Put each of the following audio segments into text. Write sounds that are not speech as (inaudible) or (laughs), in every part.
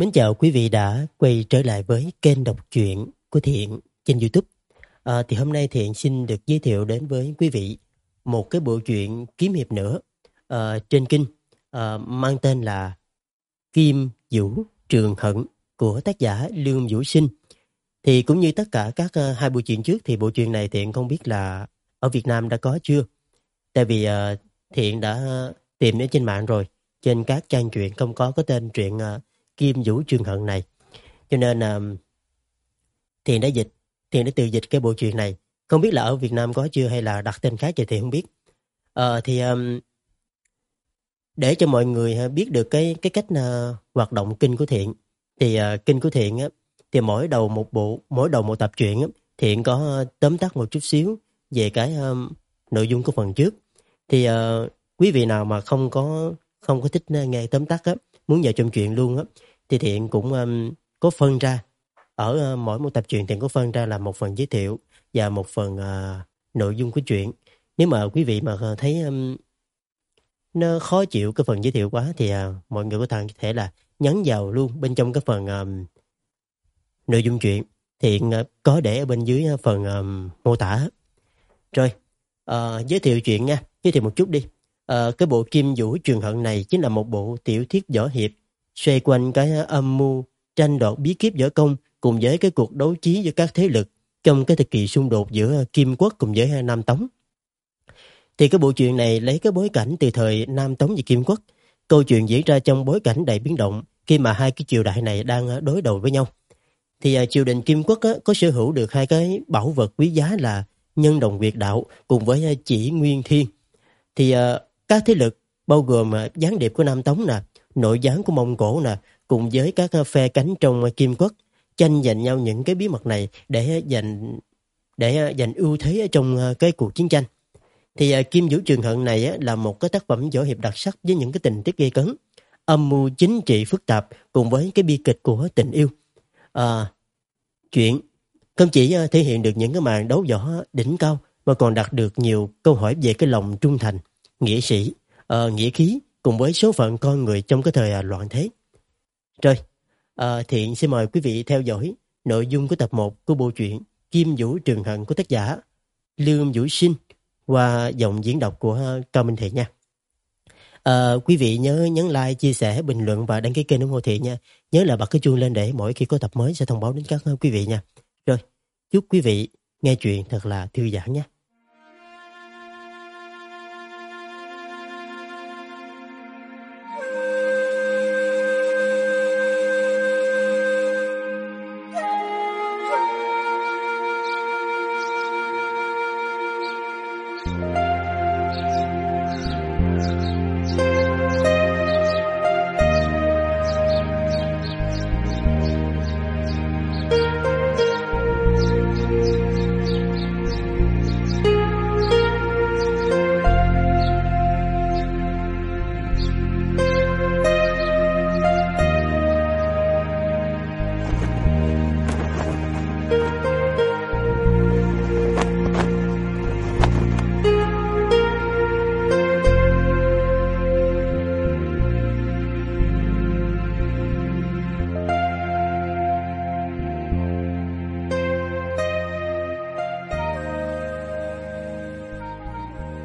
Mến chào quý vị đã quay trở lại với kênh đọc truyện của Thiện trên YouTube. À, thì hôm nay Thiện xin được giới thiệu đến với quý vị một cái bộ truyện kiếm hiệp nữa à, trên kinh à, mang tên là Kim Vũ Trường Hận của tác giả Lương Vũ Sinh. Thì cũng như tất cả các uh, hai bộ truyện trước thì bộ truyện này Thiện không biết là ở Việt Nam đã có chưa. Tại vì à, uh, Thiện đã tìm ở trên mạng rồi, trên các trang truyện không có có tên truyện uh, Kim Vũ Trường Hận này. Cho nên um, Thiện đã dịch, Thiện đã tự dịch cái bộ truyện này. Không biết là ở Việt Nam có chưa hay là đặt tên khác thì Thiện không biết. Uh, thì um, để cho mọi người biết được cái cái cách uh, hoạt động kinh của Thiện thì uh, kinh của Thiện á thì mỗi đầu một bộ mỗi đầu một tập truyện á, Thiện có tóm tắt một chút xíu về cái um, nội dung của phần trước. Thì uh, quý vị nào mà không có không có thích nghe tóm tắt á, muốn vào trong chuyện luôn á thì Thiện cũng um, có phân ra. Ở uh, mỗi một tập truyện Thiện có phân ra là một phần giới thiệu và một phần uh, nội dung của chuyện. Nếu mà quý vị mà ờ, thấy um, nó khó chịu cái phần giới thiệu quá thì uh, mọi người có thể là nhấn vào luôn bên trong cái phần um, nội dung chuyện thiện uh, có để ở bên dưới phần um, mô tả. Rồi uh, giới thiệu chuyện nha. Giới thiệu một chút đi. Uh, cái bộ kim vũ truyền hận này chính là một bộ tiểu thuyết võ hiệp xoay quanh cái âm mưu tranh đoạt bí kíp võ công cùng với cái cuộc đấu trí giữa các thế lực trong cái thời kỳ xung đột giữa Kim Quốc cùng với Nam Tống. Thì cái bộ chuyện này lấy cái bối cảnh từ thời Nam Tống và Kim Quốc. Câu chuyện diễn ra trong bối cảnh đầy biến động khi mà hai cái triều đại này đang đối đầu với nhau. Thì à, triều đình Kim Quốc á, có sở hữu được hai cái bảo vật quý giá là nhân đồng Việt đạo cùng với à, chỉ Nguyên Thiên. Thì à, các thế lực bao gồm uh, gián điệp của Nam Tống nè, nội gián của Mông Cổ nè, cùng với các ờ, phe cánh trong ờ, Kim Quốc tranh giành nhau những cái bí mật này để giành để ờ, giành ưu thế ở trong cái cuộc chiến tranh. Thì Kim Vũ Trường Hận này là một cái tác phẩm võ hiệp đặc sắc với những cái tình tiết gây cấn, âm mưu chính trị phức tạp cùng với cái bi kịch của tình yêu. À, chuyện không chỉ thể hiện được những cái màn đấu võ đỉnh cao mà còn đặt được nhiều câu hỏi về cái lòng trung thành, nghĩa sĩ, uh, nghĩa khí cùng với số phận con người trong cái thời à, loạn thế. Rồi, À, Thiện xin mời quý vị theo dõi nội dung của tập 1 của bộ truyện Kim Vũ Trường Hận của tác giả Lương Vũ Sinh qua giọng diễn đọc của Cao Minh Thiện nha. À, quý vị nhớ nhấn like, chia sẻ, bình luận và đăng ký kênh ủng hộ Thiện nha. Nhớ là bật cái chuông lên để mỗi khi có tập mới sẽ thông báo đến các à, quý vị nha. Rồi, chúc quý vị nghe chuyện thật là thư giãn nha.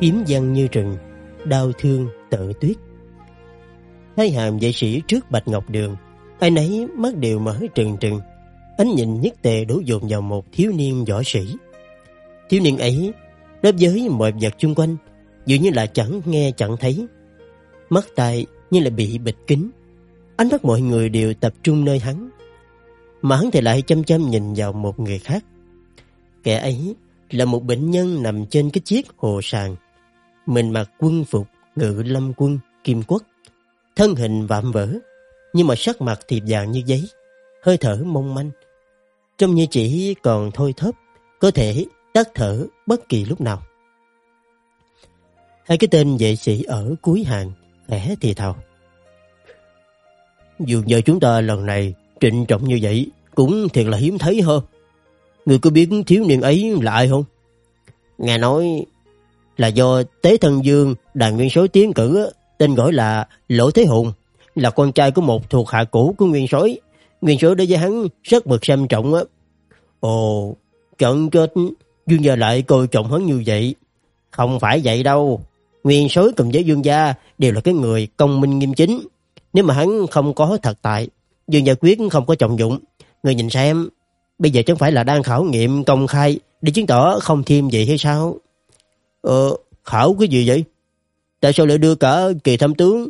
Kiếm văn như rừng, đau thương tự tuyết. Hai hàm vệ sĩ trước bạch ngọc đường, ai nấy mắt đều mở trừng trừng, ánh nhìn nhất tề đổ dồn vào một thiếu niên võ sĩ. Thiếu niên ấy đối với mọi vật chung quanh dường như là chẳng nghe chẳng thấy, mắt tai như là bị bịt kín, ánh mắt mọi người đều tập trung nơi hắn, mà hắn thì lại chăm chăm nhìn vào một người khác. Kẻ ấy là một bệnh nhân nằm trên cái chiếc hồ sàn mình mặc quân phục ngự lâm quân kim quốc, thân hình vạm vỡ, nhưng mà sắc mặt thì vàng như giấy, hơi thở mong manh. Trông như chỉ còn thôi thớp, có thể tắt thở bất kỳ lúc nào. Hai cái tên vệ sĩ ở cuối hàng khẽ thì thào. Dù giờ chúng ta lần này trịnh trọng như vậy cũng thiệt là hiếm thấy hơn. Người có biết thiếu niên ấy là ai không? Nghe nói là do Tế Thân Dương đại nguyên sói tiến cử tên gọi là Lỗ Thế Hùng là con trai của một thuộc hạ cũ của nguyên sói Nguyên sói đối với hắn rất bực xem trọng á. Ồ, trận kết Dương gia lại coi trọng hắn như vậy. Không phải vậy đâu. Nguyên sói cùng với Dương gia đều là cái người công minh nghiêm chính. Nếu mà hắn không có thật tại, Dương gia quyết không có trọng dụng. Người nhìn xem, bây giờ chẳng phải là đang khảo nghiệm công khai để chứng tỏ không thêm gì hay sao? Ờ, khảo cái gì vậy? Tại sao lại đưa cả kỳ thăm tướng?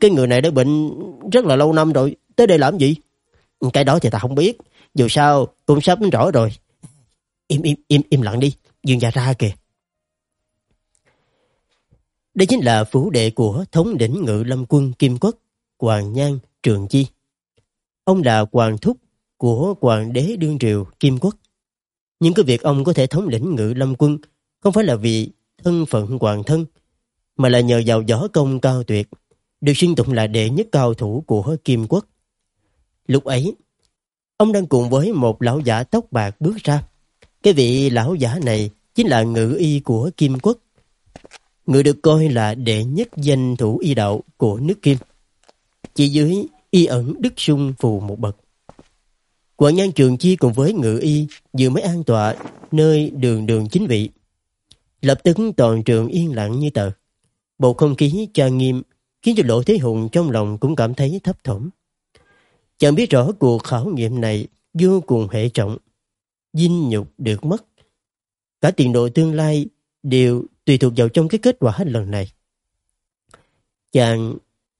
Cái người này đã bệnh rất là lâu năm rồi, tới đây làm gì? Cái đó thì ta không biết, dù sao cũng sắp rõ rồi. Im im im im lặng đi, Dương ra ra kìa. Đây chính là phủ đệ của thống lĩnh ngự lâm quân Kim Quốc, Hoàng Nhan Trường Chi. Ông là hoàng thúc của hoàng đế đương triều Kim Quốc. Nhưng cái việc ông có thể thống lĩnh ngự lâm quân không phải là vì thân phận hoàng thân, mà là nhờ vào võ công cao tuyệt, được xưng tụng là đệ nhất cao thủ của Kim Quốc. Lúc ấy, ông đang cùng với một lão giả tóc bạc bước ra. Cái vị lão giả này chính là ngự y của Kim Quốc. Người được coi là đệ nhất danh thủ y đạo của nước Kim. Chỉ dưới y ẩn đức sung phù một bậc. Quận nhân trường chi cùng với ngự y vừa mới an tọa nơi đường đường chính vị. Lập tức toàn trường yên lặng như tờ. Bầu không khí trang nghiêm khiến cho Lộ Thế Hùng trong lòng cũng cảm thấy thấp thỏm. Chẳng biết rõ cuộc khảo nghiệm này vô cùng hệ trọng. Dinh nhục được mất. Cả tiền đồ tương lai đều tùy thuộc vào trong cái kết quả lần này. Chàng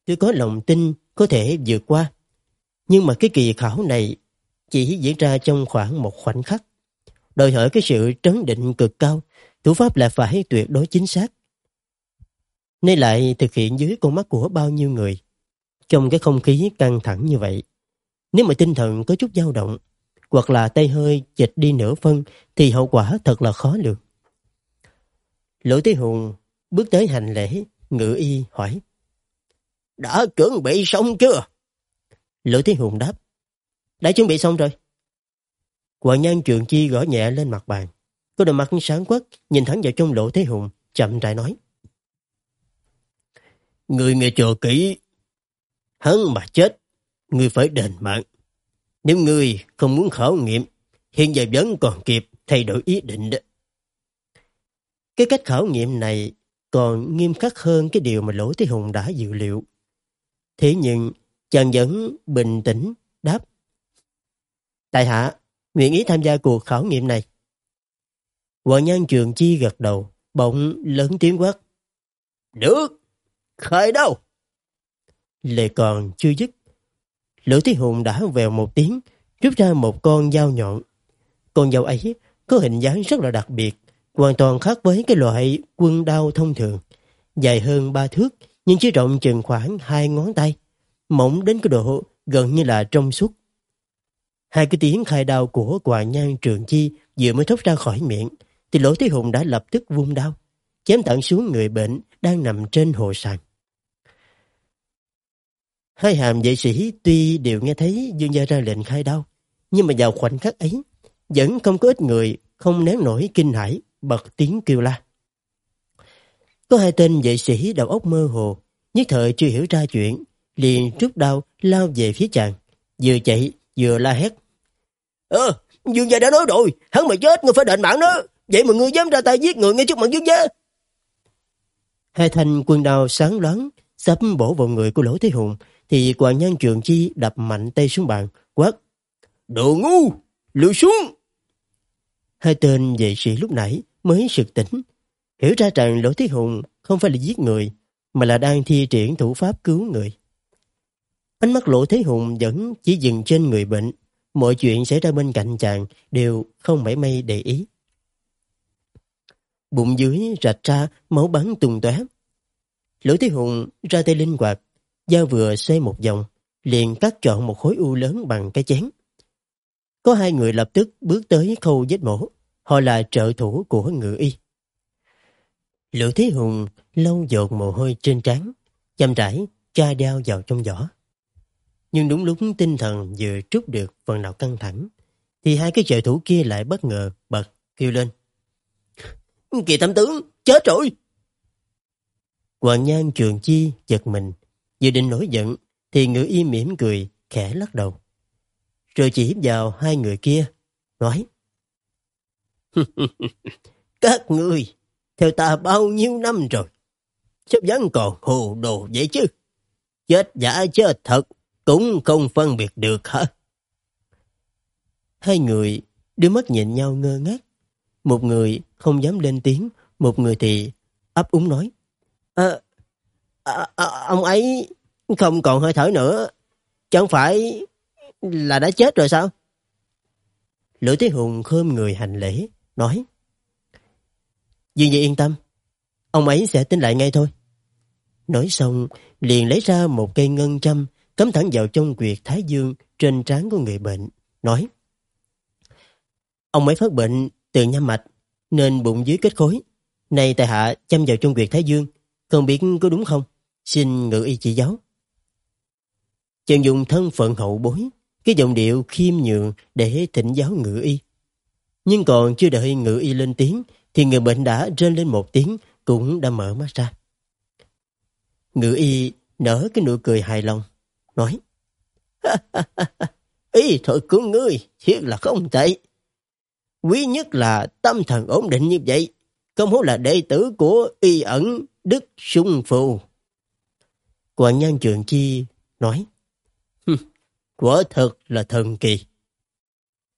tôi có lòng tin có thể vượt qua. Nhưng mà cái kỳ khảo này chỉ diễn ra trong khoảng một khoảnh khắc. Đòi hỏi cái sự trấn định cực cao, thủ pháp là phải tuyệt đối chính xác. Nay lại thực hiện dưới con mắt của bao nhiêu người. Trong cái không khí căng thẳng như vậy, nếu mà tinh thần có chút dao động, hoặc là tay hơi chệch đi nửa phân, thì hậu quả thật là khó lường. Lỗ Thế Hùng bước tới hành lễ, ngự y hỏi. Đã chuẩn bị xong chưa? Lỗ Thế Hùng đáp. Đã chuẩn bị xong rồi. Hoàng nhân Trường Chi gõ nhẹ lên mặt bàn cô đôi mắt sáng quắc, nhìn thẳng vào trong Lỗ Thế Hùng, chậm rãi nói. Người nghe chờ kỹ. Hắn mà chết, người phải đền mạng. Nếu người không muốn khảo nghiệm, hiện giờ vẫn còn kịp thay đổi ý định đó. Cái cách khảo nghiệm này còn nghiêm khắc hơn cái điều mà Lỗ Thế Hùng đã dự liệu. Thế nhưng, chàng vẫn bình tĩnh, đáp. Tại hạ, nguyện ý tham gia cuộc khảo nghiệm này. Hoàng Nhan Trường Chi gật đầu, bỗng lớn tiếng quát. Được, khởi đâu. Lệ còn chưa dứt. Lỗ Thế Hùng đã vèo một tiếng, rút ra một con dao nhọn. Con dao ấy có hình dáng rất là đặc biệt, hoàn toàn khác với cái loại quân đao thông thường. Dài hơn ba thước, nhưng chỉ rộng chừng khoảng hai ngón tay. Mỏng đến cái độ gần như là trong suốt. Hai cái tiếng khai đao của quả nhan trường chi vừa mới thốt ra khỏi miệng, thì lỗ thế hùng đã lập tức vung đao, chém tận xuống người bệnh đang nằm trên hồ sàn. Hai hàm vệ sĩ tuy đều nghe thấy Dương Gia ra lệnh khai đao, nhưng mà vào khoảnh khắc ấy, vẫn không có ít người không nén nổi kinh hãi bật tiếng kêu la. Có hai tên vệ sĩ đầu óc mơ hồ, nhất thời chưa hiểu ra chuyện, liền rút đao lao về phía chàng, vừa chạy vừa la hét. Ờ, dương gia đã nói rồi, hắn mà chết người phải đền mạng đó, vậy mà ngươi dám ra tay giết người ngay trước mặt dương gia. Hai thanh quân đao sáng loáng, sắp bổ vào người của Lỗ Thế Hùng, thì quàng Nhân Trường Chi đập mạnh tay xuống bàn, quát. Đồ ngu, lùi xuống. Hai tên vệ sĩ lúc nãy mới sực tỉnh, hiểu ra rằng Lỗ Thế Hùng không phải là giết người, mà là đang thi triển thủ pháp cứu người. Ánh mắt Lỗ Thế Hùng vẫn chỉ dừng trên người bệnh, mọi chuyện xảy ra bên cạnh chàng đều không mảy may để ý. Bụng dưới rạch ra, máu bắn tung tóe. Lỗ Thế Hùng ra tay linh hoạt, dao vừa xoay một vòng, liền cắt chọn một khối u lớn bằng cái chén. Có hai người lập tức bước tới khâu vết mổ, họ là trợ thủ của ngự y. Lữ Thế Hùng lâu dột mồ hôi trên trán, chăm rãi tra đao vào trong giỏ. Nhưng đúng lúc tinh thần vừa trút được phần nào căng thẳng, thì hai cái trợ thủ kia lại bất ngờ bật kêu lên. Kỳ thẩm tướng, chết rồi! Hoàng Nhan Trường Chi giật mình, vừa định nổi giận, thì ngữ y mỉm cười, khẽ lắc đầu. rồi chỉ vào hai người kia, nói (laughs) Các ngươi, theo ta bao nhiêu năm rồi, sao vẫn còn hồ đồ vậy chứ? Chết giả chết thật, cũng không phân biệt được hả? Hai người đưa mắt nhìn nhau ngơ ngác. Một người không dám lên tiếng, một người thì ấp úng nói. À, à, à, ông ấy không còn hơi thở nữa. Chẳng phải là đã chết rồi sao? Lữ Thế Hùng khơm người hành lễ, nói. Dương Nhi yên tâm, ông ấy sẽ tính lại ngay thôi. Nói xong, liền lấy ra một cây ngân châm, cắm thẳng vào trong quyệt thái dương trên trán của người bệnh, nói. Ông ấy phát bệnh từ nhâm mạch, nên bụng dưới kết khối. Này tại hạ chăm vào trong quyệt thái dương, không biết có đúng không? Xin ngự y chỉ giáo. Chàng dùng thân phận hậu bối, cái giọng điệu khiêm nhường để thỉnh giáo ngự y. Nhưng còn chưa đợi ngự y lên tiếng, thì người bệnh đã rên lên một tiếng, cũng đã mở mắt ra. Ngự y nở cái nụ cười hài lòng, nói (laughs) Ý thuật của ngươi thiệt là không tệ. Quý nhất là tâm thần ổn định như vậy, không hổ là đệ tử của y ẩn Đức Sung Phù. Quản nhân trường chi nói Quả thật là thần kỳ.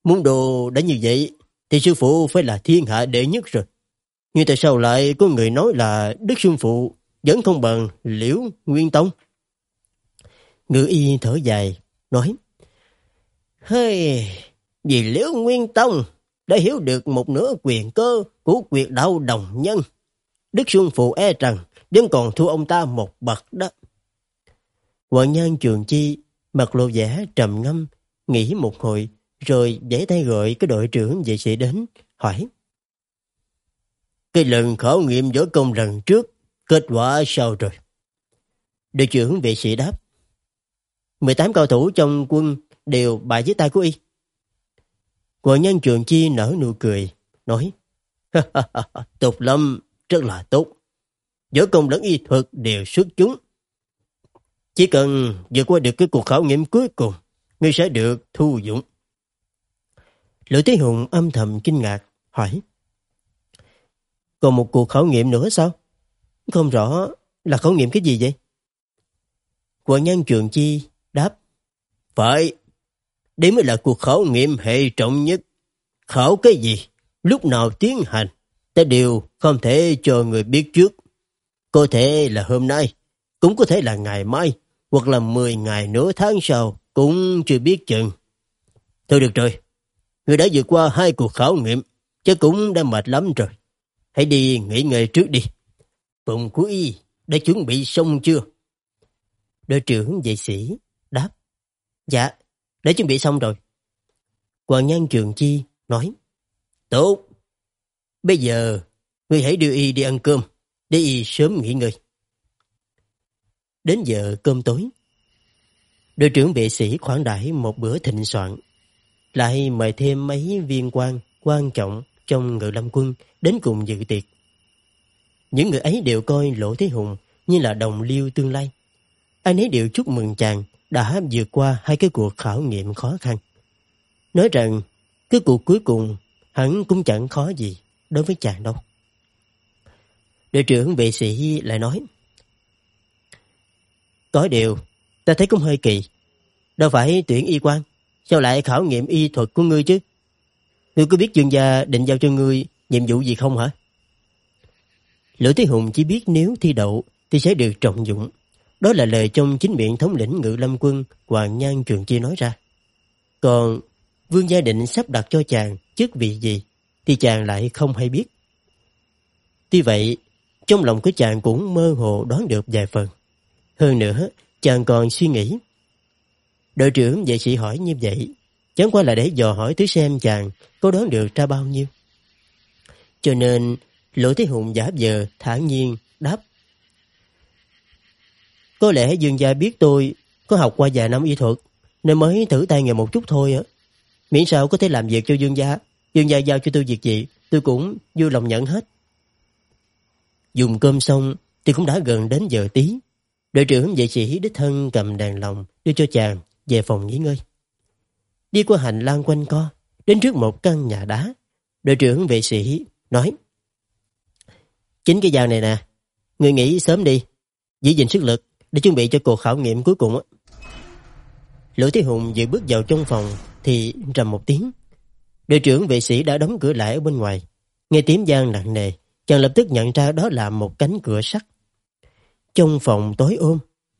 Muốn đồ đã như vậy, thì sư phụ phải là thiên hạ đệ nhất rồi. Nhưng tại sao lại có người nói là Đức Xuân Phụ vẫn không bằng Liễu Nguyên Tông? Ngự y thở dài, nói Hơi, vì Liễu Nguyên Tông đã hiểu được một nửa quyền cơ của quyệt đạo đồng nhân. Đức Xuân Phụ e rằng vẫn còn thua ông ta một bậc đó. Quận nhân Trường Chi mặt lộ vẻ trầm ngâm, nghĩ một hồi, rồi giãy tay gọi cái đội trưởng vệ sĩ đến, hỏi. Cái lần khảo nghiệm võ công lần trước, kết quả sao rồi? Đội trưởng vệ sĩ đáp. 18 cao thủ trong quân đều bại dưới tay của y. Của nhân trường chi nở nụ cười, nói. Tục lâm rất là tốt. giữa công lẫn y thuật đều xuất chúng. Chỉ cần vượt qua được cái cuộc khảo nghiệm cuối cùng, ngươi sẽ được thu dụng. Lữ Thế Hùng âm thầm kinh ngạc, hỏi. Còn một cuộc khảo nghiệm nữa sao? Không rõ là khảo nghiệm cái gì vậy? Quận nhân trường chi đáp. Phải, đây mới là cuộc khảo nghiệm hệ trọng nhất. Khảo cái gì? Lúc nào tiến hành? Ta đều không thể cho người biết trước. Có thể là hôm nay, cũng có thể là ngày mai, hoặc là 10 ngày nửa tháng sau, cũng chưa biết chừng. Thôi được rồi, người đã vượt qua hai cuộc khảo nghiệm, chứ cũng đã mệt lắm rồi. Hãy đi nghỉ ngơi trước đi. Phụng của y đã chuẩn bị xong chưa? Đội trưởng vệ sĩ đáp. Dạ, đã chuẩn bị xong rồi. Hoàng nhân trường chi nói. Tốt. Bây giờ, ngươi hãy đưa y đi ăn cơm, để y sớm nghỉ ngơi. Đến giờ cơm tối, đội trưởng vệ sĩ khoản đãi một bữa thịnh soạn, lại mời thêm mấy viên quan quan trọng trong ngự lâm quân đến cùng dự tiệc. Những người ấy đều coi Lỗ Thế Hùng như là đồng liêu tương lai. Ai nấy đều chúc mừng chàng đã vượt qua hai cái cuộc khảo nghiệm khó khăn. Nói rằng, cái cuộc cuối cùng hẳn cũng chẳng khó gì đối với chàng đâu. Đội trưởng vệ sĩ lại nói, Có điều, ta thấy cũng hơi kỳ. Đâu phải tuyển y quan, sao lại khảo nghiệm y thuật của ngươi chứ? Ngươi có biết dương gia định giao cho ngươi nhiệm vụ gì không hả? Lữ Thế Hùng chỉ biết nếu thi đậu thì sẽ được trọng dụng. Đó là lời trong chính miệng thống lĩnh ngự lâm quân Hoàng Nhan Trường Chi nói ra. Còn Vương gia định sắp đặt cho chàng chức vị gì thì chàng lại không hay biết. Tuy vậy, trong lòng của chàng cũng mơ hồ đoán được vài phần. Hơn nữa, chàng còn suy nghĩ. Đội trưởng vệ sĩ hỏi như vậy, chẳng qua là để dò hỏi thứ xem chàng có đoán được ra bao nhiêu. Cho nên, Lỗ Thế Hùng giả vờ thản nhiên đáp. Có lẽ Dương gia biết tôi có học qua vài năm y thuật, nên mới thử tay nghề một chút thôi á. Miễn sao có thể làm việc cho Dương gia, Dương gia giao cho tôi việc gì, tôi cũng vui lòng nhận hết. Dùng cơm xong thì cũng đã gần đến giờ tí. Đội trưởng vệ sĩ đích thân cầm đàn lòng đưa cho chàng về phòng nghỉ ngơi. đi qua hành lang quanh co, đến trước một căn nhà đá. Đội trưởng vệ sĩ nói Chính cái gian này nè, người nghỉ sớm đi, giữ gìn sức lực để chuẩn bị cho cuộc khảo nghiệm cuối cùng. lữ Thế Hùng vừa bước vào trong phòng thì trầm một tiếng. Đội trưởng vệ sĩ đã đóng cửa lại ở bên ngoài. Nghe tiếng gian nặng nề, chàng lập tức nhận ra đó là một cánh cửa sắt. Trong phòng tối ôm,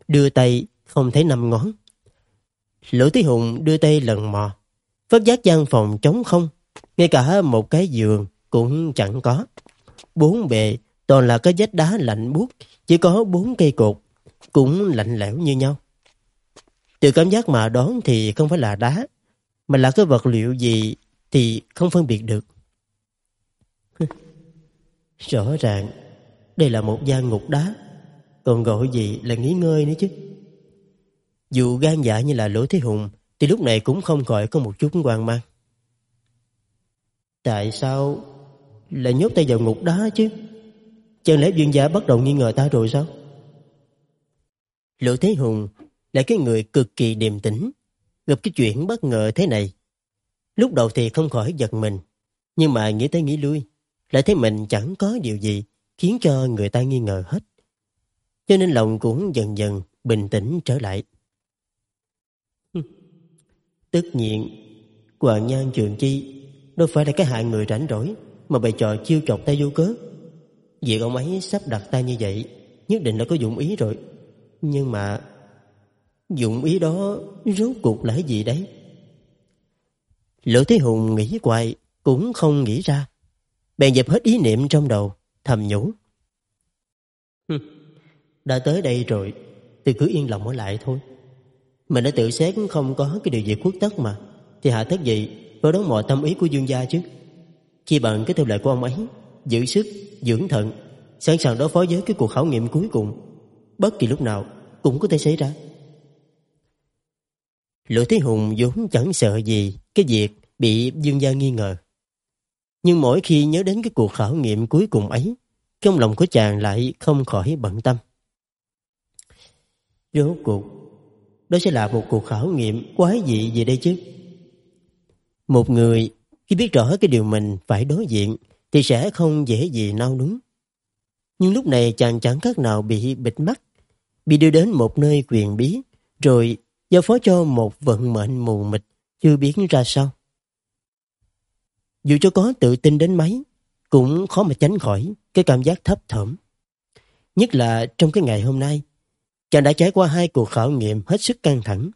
đưa tay không thấy năm ngón. lữ Thế Hùng đưa tay lần mò, phát giác gian phòng trống không, ngay cả một cái giường cũng chẳng có. Bốn bề toàn là cái vách đá lạnh buốt, chỉ có bốn cây cột, cũng lạnh lẽo như nhau. Từ cảm giác mà đón thì không phải là đá, mà là cái vật liệu gì thì không phân biệt được. (laughs) Rõ ràng, đây là một gian ngục đá, còn gọi gì là nghỉ ngơi nữa chứ. Dù gan dạ như là Lỗ Thế Hùng, thì lúc này cũng không khỏi có một chút hoang mang. Tại sao lại nhốt tay vào ngục đá chứ? Chẳng lẽ dương gia bắt đầu nghi ngờ ta rồi sao? Lỗ Thế Hùng là cái người cực kỳ điềm tĩnh. Gặp cái chuyện bất ngờ thế này. Lúc đầu thì không khỏi giật mình. Nhưng mà nghĩ tới nghĩ lui, lại thấy mình chẳng có điều gì khiến cho người ta nghi ngờ hết. Cho nên lòng cũng dần dần bình tĩnh trở lại. (laughs) Tất nhiên, Hoàng Nhan Trường Chi đâu phải là cái hại người rảnh rỗi mà bày trò chiêu chọc tay vô cớ. Việc ông ấy sắp đặt tay như vậy nhất định là có dụng ý rồi. Nhưng mà dụng ý đó rốt cuộc là gì đấy? Lỗ Thế Hùng nghĩ hoài cũng không nghĩ ra. Bèn dẹp hết ý niệm trong đầu, thầm nhủ. Đã tới đây rồi, thì cứ yên lòng ở lại thôi. Mình đã tự xét không có cái điều gì khuất tất mà, thì hạ tất gì phải đón mọi tâm ý của dương gia chứ. Chi bằng cái theo lệ của ông ấy, giữ sức, dưỡng thận, sẵn sàng đối phó với cái cuộc khảo nghiệm cuối cùng. Bất kỳ lúc nào cũng có thể xảy ra. Lỗ Thế Hùng vốn chẳng sợ gì cái việc bị Dương Gia nghi ngờ. Nhưng mỗi khi nhớ đến cái cuộc khảo nghiệm cuối cùng ấy, trong lòng của chàng lại không khỏi bận tâm. Rốt cuộc, đó sẽ là một cuộc khảo nghiệm quái dị gì đây chứ? Một người khi biết rõ cái điều mình phải đối diện thì sẽ không dễ gì nao núng. Nhưng lúc này chàng chẳng khác nào bị bịt mắt, bị đưa đến một nơi quyền bí, rồi giao phó cho một vận mệnh mù mịt chưa biết ra sao. Dù cho có tự tin đến mấy, cũng khó mà tránh khỏi cái cảm giác thấp thỏm. Nhất là trong cái ngày hôm nay, chàng đã trải qua hai cuộc khảo nghiệm hết sức căng thẳng.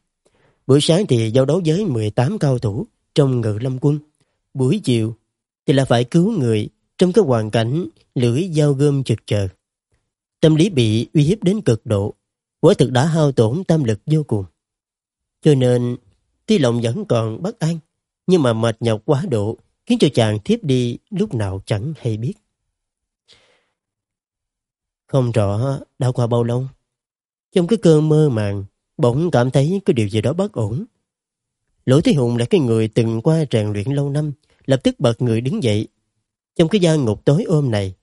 Buổi sáng thì giao đấu với 18 cao thủ trong ngự lâm quân. Buổi chiều thì là phải cứu người trong cái hoàn cảnh lưỡi dao gươm trực chờ. Tâm lý bị uy hiếp đến cực độ, quả thực đã hao tổn tâm lực vô cùng. Cho nên, tuy lòng vẫn còn bất an, nhưng mà mệt nhọc quá độ khiến cho chàng thiếp đi lúc nào chẳng hay biết. Không rõ đã qua bao lâu. Trong cái cơn mơ màng, bỗng cảm thấy có điều gì đó bất ổn. Lỗ Thế Hùng là cái người từng qua rèn luyện lâu năm, lập tức bật người đứng dậy. Trong cái gian ngục tối ôm này,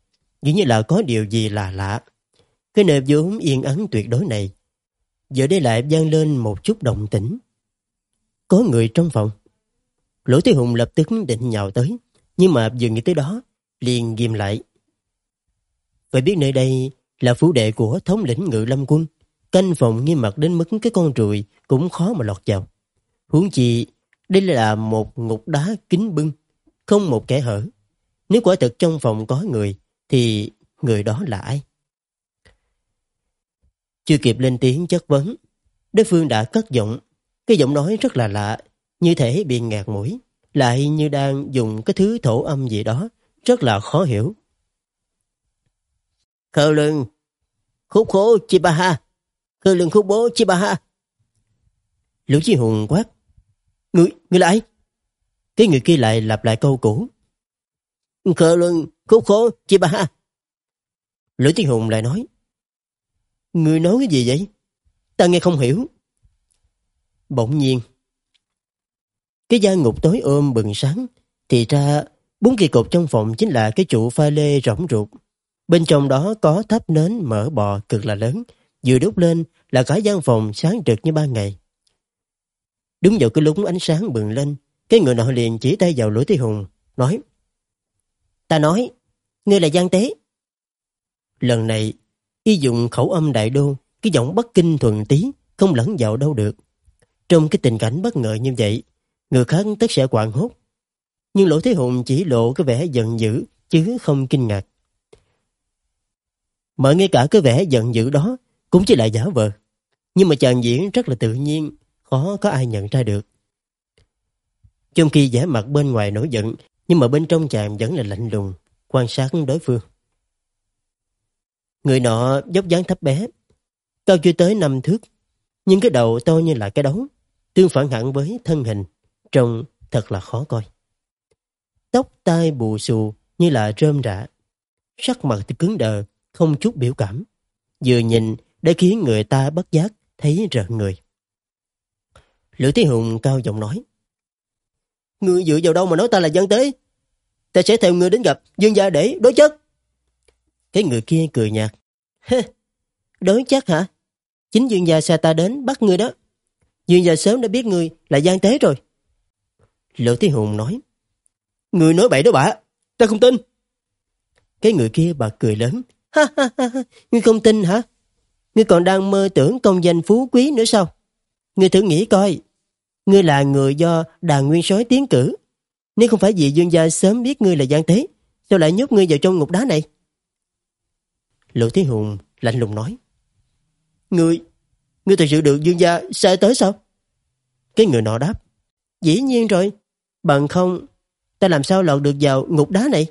dường như là có điều gì lạ lạ. Cái nơi vốn yên ắng tuyệt đối này, giờ đây lại vang lên một chút động tĩnh. Có người trong phòng. Lỗ Thế Hùng lập tức định nhào tới, nhưng mà vừa nghĩ tới đó, liền ghim lại. Phải biết nơi đây là phủ đệ của thống lĩnh ngự lâm quân, canh phòng nghiêm mật đến mức cái con ruồi cũng khó mà lọt vào. Huống chi, đây là một ngục đá kính bưng, không một kẻ hở. Nếu quả thực trong phòng có người, thì người đó là ai? Chưa kịp lên tiếng chất vấn, đối phương đã cất giọng. Cái giọng nói rất là lạ, như thể bị ngạt mũi, lại như đang dùng cái thứ thổ âm gì đó, rất là khó hiểu. Khờ lưng, khúc khố chi ba ha, khờ lưng khúc bố chi ba ha. Lũ Chi Hùng quát, Người, người là ai? Cái người kia lại lặp lại câu cũ. Khờ lưng, khúc khố chi ba ha. Lữ Chi Hùng lại nói, Người nói cái gì vậy? Ta nghe không hiểu. Bỗng nhiên, cái gian ngục tối ôm bừng sáng, thì ra bốn kỳ cột trong phòng chính là cái trụ pha lê rỗng ruột. Bên trong đó có tháp nến mở bò cực là lớn, vừa đốt lên là cả gian phòng sáng trực như ban ngày. Đúng vào cái lúc ánh sáng bừng lên, cái người nọ liền chỉ tay vào Lỗ tí Hùng, nói Ta nói, ngươi là gian tế. Lần này, y dùng khẩu âm đại đô, cái giọng bắc kinh thuần tí, không lẫn vào đâu được. Trong cái tình cảnh bất ngờ như vậy, người khác tất sẽ quạng hốt. Nhưng Lỗ Thế Hùng chỉ lộ cái vẻ giận dữ, chứ không kinh ngạc. Mà ngay cả cái vẻ giận dữ đó cũng chỉ là giả vờ. Nhưng mà chàng diễn rất là tự nhiên, khó có ai nhận ra được. Trong khi vẻ mặt bên ngoài nổi giận, nhưng mà bên trong chàng vẫn là lạnh lùng, quan sát đối phương. Người nọ dốc dáng thấp bé, cao chưa tới năm thước, nhưng cái đầu to như là cái đấu, tương phản hẳn với thân hình, trông thật là khó coi. Tóc tai bù xù như là rơm rạ, sắc mặt thì cứng đờ, không chút biểu cảm. Vừa nhìn đã khiến người ta bất giác thấy rợn người. Lữ Thế Hùng cao giọng nói. Ngươi dựa vào đâu mà nói ta là dân tế? Ta sẽ theo ngươi đến gặp dương gia để đối chất. Cái người kia cười nhạt. đối chắc hả? Chính dương gia xa ta đến bắt ngươi đó. Dương gia sớm đã biết ngươi là gian tế rồi. Lữ Thế Hùng nói. người nói bậy đó bà, ta không tin. Cái người kia bà cười lớn. Ha ha ha, ngươi không tin hả? Ngươi còn đang mơ tưởng công danh phú quý nữa sao? Ngươi thử nghĩ coi, ngươi là người do đàn nguyên sói tiến cử. Nếu không phải vì dương gia sớm biết ngươi là gian tế, sao lại nhốt ngươi vào trong ngục đá này? Lỗ Thế Hùng lạnh lùng nói. Ngươi, ngươi thật sự được dương gia sai tới sao? Cái người nọ đáp. Dĩ nhiên rồi, bằng không, ta làm sao lọt được vào ngục đá này?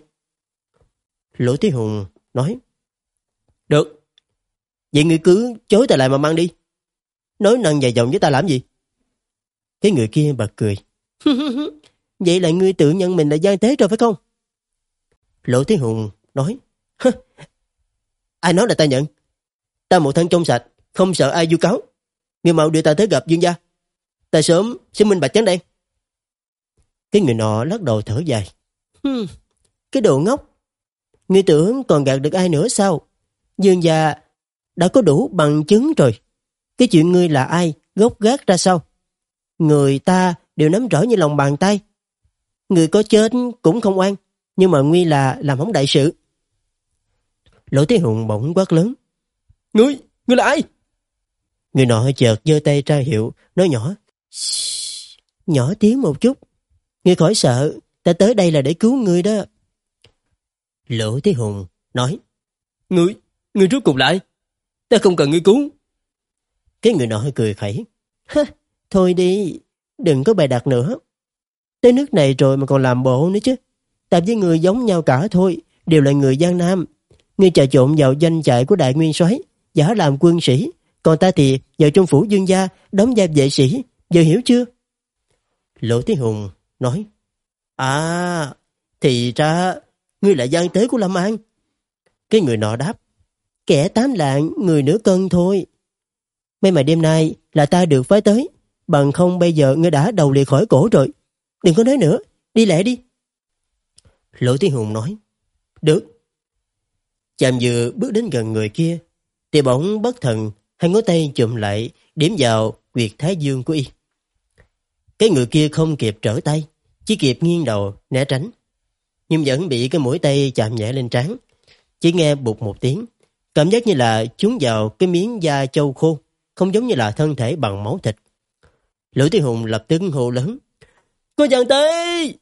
Lỗ Thế Hùng nói. Được, vậy ngươi cứ chối ta lại mà mang đi. Nói năng dài dòng với ta làm gì? Cái người kia bật cười. (laughs) Vậy là ngươi tự nhận mình là gian tế rồi phải không? Lỗ Thế Hùng nói. (laughs) ai nói là ta nhận? Ta một thân trong sạch, không sợ ai du cáo. Người mạo đưa ta tới gặp dương gia. Ta sớm sẽ minh bạch trắng đen. Cái người nọ lắc đầu thở dài. cái đồ ngốc. người tưởng còn gạt được ai nữa sao? Dương gia đã có đủ bằng chứng rồi. Cái chuyện ngươi là ai, gốc gác ra sao? Người ta đều nắm rõ như lòng bàn tay. Người có chết cũng không oan, nhưng mà nguy là làm hỏng đại sự. Lỗ Thế Hùng bỗng quát lớn. Ngươi, ngươi là ai? Người nọ chợt giơ tay ra hiệu, nói nhỏ. Nhỏ tiếng một chút. Ngươi khỏi sợ, ta tới đây là để cứu ngươi đó. Lỗ Thế Hùng nói. Ngươi, ngươi rút cục lại. Ta không cần ngươi cứu. Cái người nọ cười khẩy. Thôi đi, đừng có bày đặt nữa. Tới nước này rồi mà còn làm bộ nữa chứ. Tạm với người giống nhau cả thôi, đều là người Giang Nam. Ngươi trà trộn vào danh chạy của đại nguyên soái giả làm quân sĩ. Còn ta thì vào trong phủ dương gia, đóng vai vệ sĩ. Giờ hiểu chưa? Lỗ Tiến Hùng nói. À, thì ra, ngươi là gian tế của Lâm An. Cái người nọ đáp. Kẻ tám lạng, người nửa cân thôi. May mà đêm nay là ta được phái tới. Bằng không bây giờ ngươi đã đầu liệt khỏi cổ rồi. Đừng có nói nữa, đi lẹ đi. Lỗ Tiến Hùng nói. Được chạm vừa bước đến gần người kia, thì bỗng bất thần, hai ngón tay chụm lại, điểm vào quyệt thái dương của y. Cái người kia không kịp trở tay, chỉ kịp nghiêng đầu, né tránh. Nhưng vẫn bị cái mũi tay chạm nhẹ lên trán. Chỉ nghe bụt một tiếng, cảm giác như là chúng vào cái miếng da châu khô, không giống như là thân thể bằng máu thịt. Lữ Tiên Hùng lập tức hô lớn. Cô dàn tế!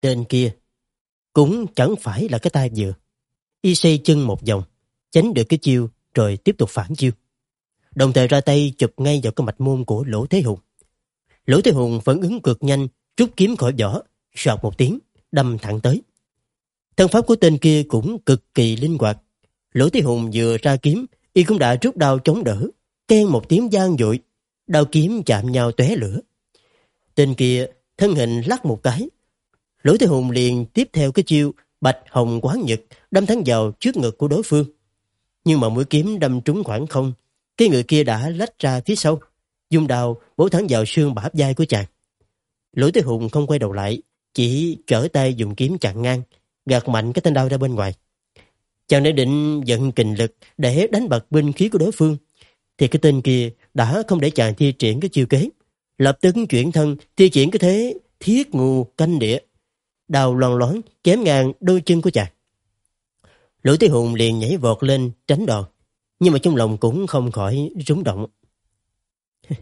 Tên kia cũng chẳng phải là cái tay vừa. Y xây chân một vòng, tránh được cái chiêu rồi tiếp tục phản chiêu. Đồng thời ra tay chụp ngay vào cái mạch môn của Lỗ Thế Hùng. Lỗ Thế Hùng phản ứng cực nhanh, rút kiếm khỏi vỏ, soạt một tiếng, đâm thẳng tới. Thân pháp của tên kia cũng cực kỳ linh hoạt. Lỗ Thế Hùng vừa ra kiếm, y cũng đã rút đao chống đỡ, khen một tiếng gian dội, đao kiếm chạm nhau tóe lửa. Tên kia thân hình lắc một cái. Lỗ Thế Hùng liền tiếp theo cái chiêu bạch hồng quán nhật đâm thẳng vào trước ngực của đối phương. Nhưng mà mũi kiếm đâm trúng khoảng không, cái người kia đã lách ra phía sau, dùng đào bổ thẳng vào xương bả vai của chàng. Lỗ Thế Hùng không quay đầu lại, chỉ trở tay dùng kiếm chặn ngang, gạt mạnh cái thanh đao ra bên ngoài. Chàng đã định giận kình lực để đánh bật binh khí của đối phương, thì cái tên kia đã không để chàng thi triển cái chiêu kế, lập tức chuyển thân thi triển cái thế thiết ngù canh địa. Đào loan lón chém ngang đôi chân của chàng. Lũ Thế Hùng liền nhảy vọt lên tránh đòn, nhưng mà trong lòng cũng không khỏi rúng động. (laughs)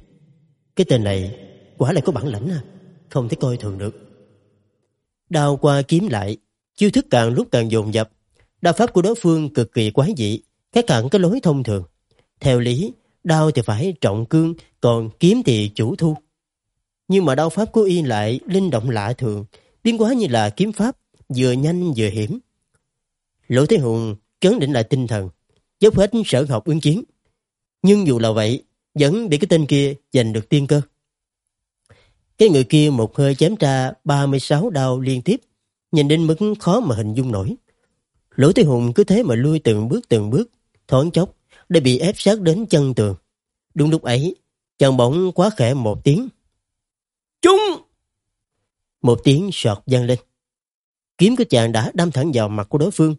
Cái tên này quả là có bản lãnh à, không thể coi thường được. Đao qua kiếm lại, chiêu thức càng lúc càng dồn dập. Đao pháp của đối phương cực kỳ quái dị, khác hẳn cái lối thông thường. Theo lý, đao thì phải trọng cương, còn kiếm thì chủ thu. Nhưng mà đao pháp của y lại linh động lạ thường, biến hóa như là kiếm pháp, vừa nhanh vừa hiểm. Lỗ Thế Hùng chấn định lại tinh thần, dốc hết sở học ứng chiến. Nhưng dù là vậy, vẫn bị cái tên kia giành được tiên cơ. Cái người kia một hơi chém ra 36 đao liên tiếp, nhìn đến mức khó mà hình dung nổi. Lỗ Thế Hùng cứ thế mà lui từng bước từng bước, thoáng chốc, đã bị ép sát đến chân tường. Đúng lúc ấy, chàng bỗng quá khẽ một tiếng. Một tiếng sọt vang lên. Kiếm của chàng đã đâm thẳng vào mặt của đối phương.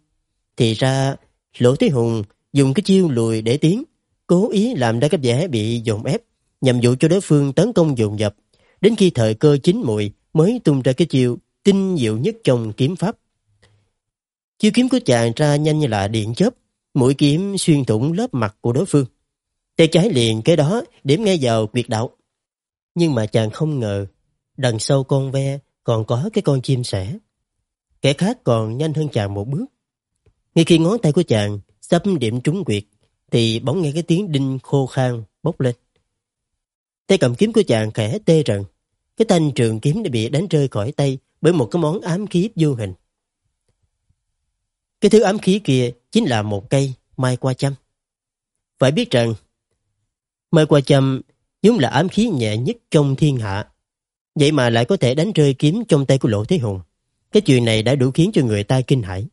Thì ra, Lỗ Thế Hùng dùng cái chiêu lùi để tiến, cố ý làm ra cái vẻ bị dồn ép, nhằm dụ cho đối phương tấn công dồn dập. Đến khi thời cơ chín mùi mới tung ra cái chiêu tinh diệu nhất trong kiếm pháp. Chiêu kiếm của chàng ra nhanh như là điện chớp, mũi kiếm xuyên thủng lớp mặt của đối phương. Tay trái liền cái đó điểm ngay vào quyệt đạo. Nhưng mà chàng không ngờ, đằng sau con ve còn có cái con chim sẻ. Kẻ khác còn nhanh hơn chàng một bước. Ngay khi ngón tay của chàng sắp điểm trúng quyệt, thì bỗng nghe cái tiếng đinh khô khan bốc lên. Tay cầm kiếm của chàng khẽ tê rần. Cái thanh trường kiếm đã bị đánh rơi khỏi tay bởi một cái món ám khí vô hình. Cái thứ ám khí kia chính là một cây mai qua châm. Phải biết rằng, mai qua châm vốn là ám khí nhẹ nhất trong thiên hạ. Vậy mà lại có thể đánh rơi kiếm trong tay của Lộ Thế Hùng. Cái chuyện này đã đủ khiến cho người ta kinh hãi.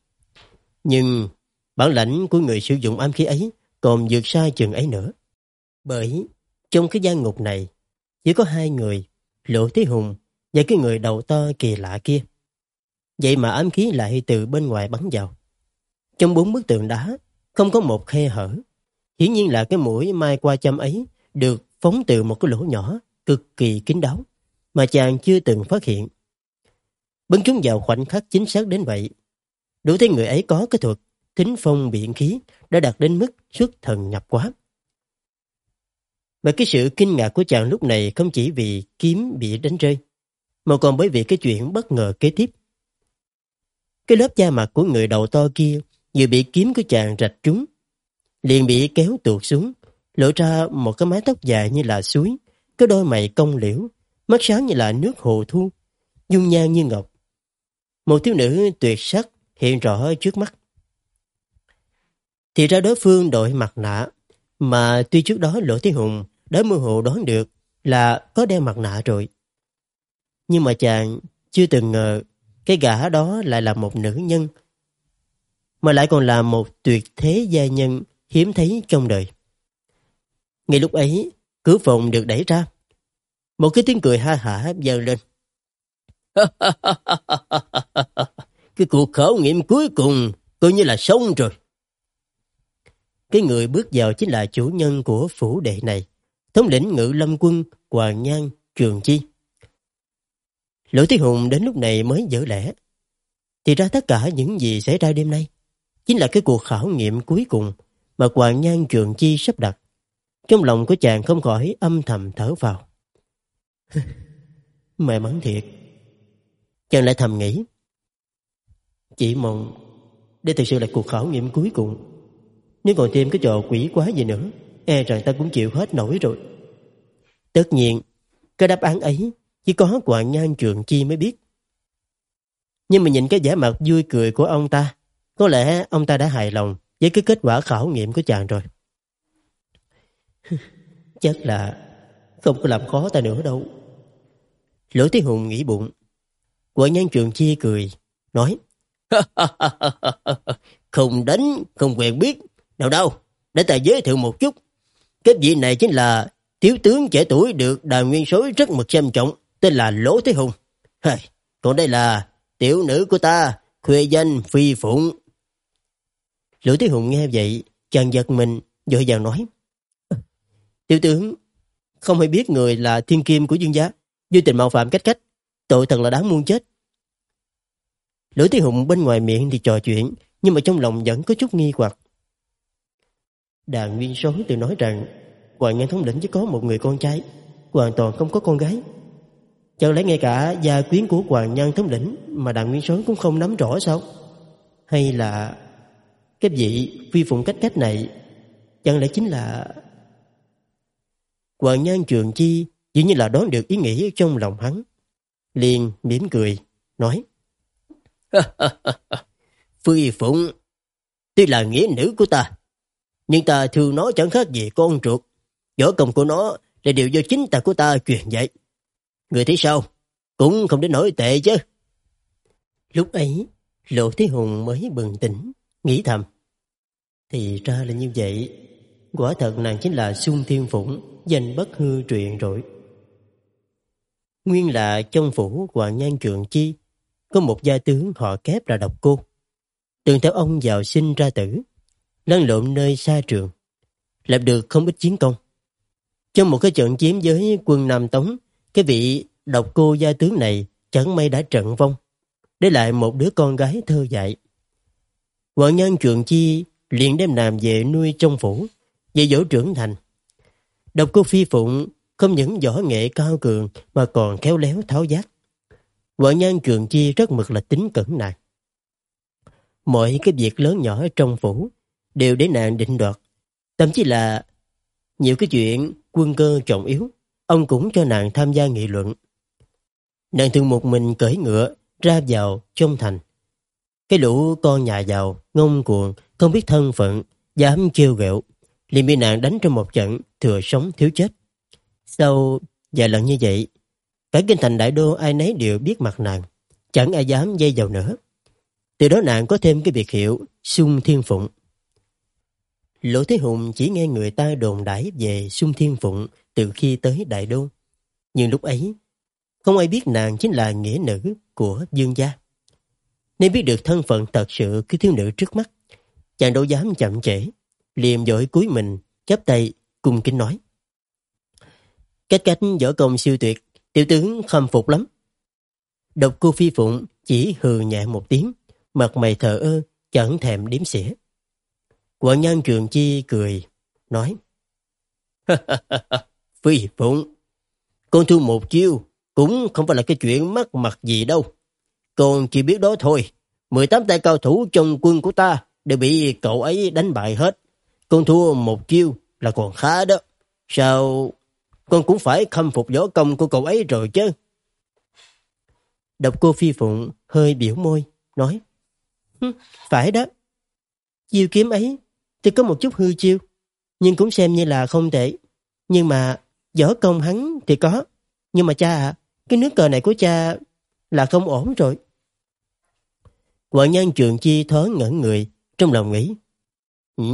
Nhưng bản lãnh của người sử dụng ám khí ấy còn vượt xa chừng ấy nữa. Bởi trong cái gian ngục này chỉ có hai người, Lộ Thế Hùng và cái người đầu to kỳ lạ kia. Vậy mà ám khí lại từ bên ngoài bắn vào. Trong bốn bức tường đá, không có một khe hở. Hiển nhiên là cái mũi mai qua châm ấy được phóng từ một cái lỗ nhỏ cực kỳ kín đáo mà chàng chưa từng phát hiện. Bắn chúng vào khoảnh khắc chính xác đến vậy. Đủ thấy người ấy có cái thuật thính phong biện khí đã đạt đến mức xuất thần nhập quá. Và cái sự kinh ngạc của chàng lúc này không chỉ vì kiếm bị đánh rơi, mà còn bởi vì cái chuyện bất ngờ kế tiếp. Cái lớp da mặt của người đầu to kia vừa bị kiếm của chàng rạch trúng, liền bị kéo tuột xuống, lộ ra một cái mái tóc dài như là suối, cái đôi mày cong liễu, mắt sáng như là nước hồ thu, dung nhan như ngọc. Một thiếu nữ tuyệt sắc hiện rõ trước mắt. Thì ra đối phương đội mặt nạ, mà tuy trước đó Lỗ Thế Hùng đã mơ hồ đoán được là có đeo mặt nạ rồi. Nhưng mà chàng chưa từng ngờ cái gã đó lại là một nữ nhân mà lại còn là một tuyệt thế gia nhân hiếm thấy trong đời. Ngay lúc ấy, cửa phòng được đẩy ra. Một cái tiếng cười ha hả vang lên. (laughs) cái cuộc khảo nghiệm cuối cùng coi như là xong rồi. Cái người bước vào chính là chủ nhân của phủ đệ này, thống lĩnh ngự lâm quân Hoàng Nhan Trường Chi. lữ Thế Hùng đến lúc này mới dở lẽ. Thì ra tất cả những gì xảy ra đêm nay chính là cái cuộc khảo nghiệm cuối cùng mà Hoàng Nhan Trường Chi sắp đặt. Trong lòng của chàng không khỏi âm thầm thở vào. (laughs) Mẹ mắn thiệt. Chàng lại thầm nghĩ. Chỉ mong đây thực sự là cuộc khảo nghiệm cuối cùng. Nếu còn thêm cái trò quỷ quá gì nữa, e rằng ta cũng chịu hết nổi rồi. Tất nhiên, cái đáp án ấy chỉ có Hoàng Nhan Trường Chi mới biết. Nhưng mà nhìn cái vẻ mặt vui cười của ông ta, có lẽ ông ta đã hài lòng với cái kết quả khảo nghiệm của chàng rồi. (laughs) Chắc là không có làm khó ta nữa đâu. Lỗ Thế Hùng nghĩ bụng. Quả nhân trường chi cười, nói (laughs) Không đánh, không quen biết. Đâu đâu, để ta giới thiệu một chút. Cái vị này chính là thiếu tướng trẻ tuổi được đài nguyên sối rất mực xem trọng, tên là Lỗ Thế Hùng. Còn đây là tiểu nữ của ta, khuê danh Phi Phụng. Lữ Thế Hùng nghe vậy, chàng giật mình, dội vàng nói. Tiểu tướng, không hề biết người là thiên kim của dương gia, vô tình mạo phạm cách cách, tội thật là đáng muôn chết. Lữ Thiên Hùng bên ngoài miệng thì trò chuyện, nhưng mà trong lòng vẫn có chút nghi hoặc. Đàn nguyên số tự nói rằng Hoàng Nhan Thống lĩnh chỉ có một người con trai Hoàn toàn không có con gái Chẳng lẽ ngay cả gia quyến của Hoàng Nhan Thống lĩnh Mà đàn nguyên số cũng không nắm rõ sao Hay là Cái vị phi phụng cách cách này Chẳng lẽ chính là Hoàng Nhan Trường Chi Dường như là đoán được ý nghĩ trong lòng hắn liền mỉm cười Nói (laughs) Phi Phụng Tuy là nghĩa nữ của ta nhưng ta thương nó chẳng khác gì con ruột. Võ công của nó là điều do chính ta của ta truyền dạy. Người thấy sao? Cũng không đến nổi tệ chứ. Lúc ấy, Lộ Thế Hùng mới bừng tỉnh, nghĩ thầm. Thì ra là như vậy. Quả thật nàng chính là Xuân Thiên Phụng, danh bất hư truyền rồi. Nguyên là trong phủ Hoàng Nhan Trường Chi, có một gia tướng họ kép là độc cô. Từng theo ông vào sinh ra tử, lăn lộn nơi xa trường, lập được không ít chiến công. Trong một cái trận chiến với quân Nam Tống, cái vị độc cô gia tướng này chẳng may đã trận vong, để lại một đứa con gái thơ dại. Hoàng nhân trường chi liền đem nàng về nuôi trong phủ, dạy dỗ trưởng thành. Độc cô phi phụng không những võ nghệ cao cường mà còn khéo léo tháo giác. vợ nhân trường chi rất mực là tính cẩn nàng. Mọi cái việc lớn nhỏ trong phủ đều để nàng định đoạt. Thậm chí là nhiều cái chuyện quân cơ trọng yếu, ông cũng cho nàng tham gia nghị luận. Nàng thường một mình cởi ngựa ra vào trong thành. Cái lũ con nhà giàu, ngông cuồng, không biết thân phận, dám trêu ghẹo, liền bị nàng đánh trong một trận thừa sống thiếu chết. Sau vài lần như vậy, cả kinh thành đại đô ai nấy đều biết mặt nàng, chẳng ai dám dây vào nữa. Từ đó nàng có thêm cái biệt hiệu sung thiên phụng. Lỗ Thế Hùng chỉ nghe người ta đồn đãi về xung Thiên Phụng từ khi tới Đại Đô. Nhưng lúc ấy, không ai biết nàng chính là nghĩa nữ của Dương gia. Nên biết được thân phận thật sự của thiếu nữ trước mắt, chàng đâu dám chậm trễ, liềm dội cúi mình, chắp tay, cung kính nói. Cách cách võ công siêu tuyệt, tiểu tướng khâm phục lắm. Độc cô Phi Phụng chỉ hừ nhẹ một tiếng, mặt mày thờ ơ, chẳng thèm đếm xỉa. Quận nhân trường chi cười, nói Phi Phụng, con thu một chiêu cũng không phải là cái chuyện mắc mặt gì đâu. Con chỉ biết đó thôi, 18 tay cao thủ trong quân của ta đều bị cậu ấy đánh bại hết. Con thua một chiêu là còn khá đó. Sao con cũng phải khâm phục võ công của cậu ấy rồi chứ? Độc cô Phi Phụng hơi biểu môi, nói Phải đó, chiêu kiếm ấy thì có một chút hư chiêu, nhưng cũng xem như là không tệ. Nhưng mà võ công hắn thì có. Nhưng mà cha ạ, cái nước cờ này của cha là không ổn rồi. Quận nhân trường chi thớ ngẩn người, trong lòng nghĩ. Ừ,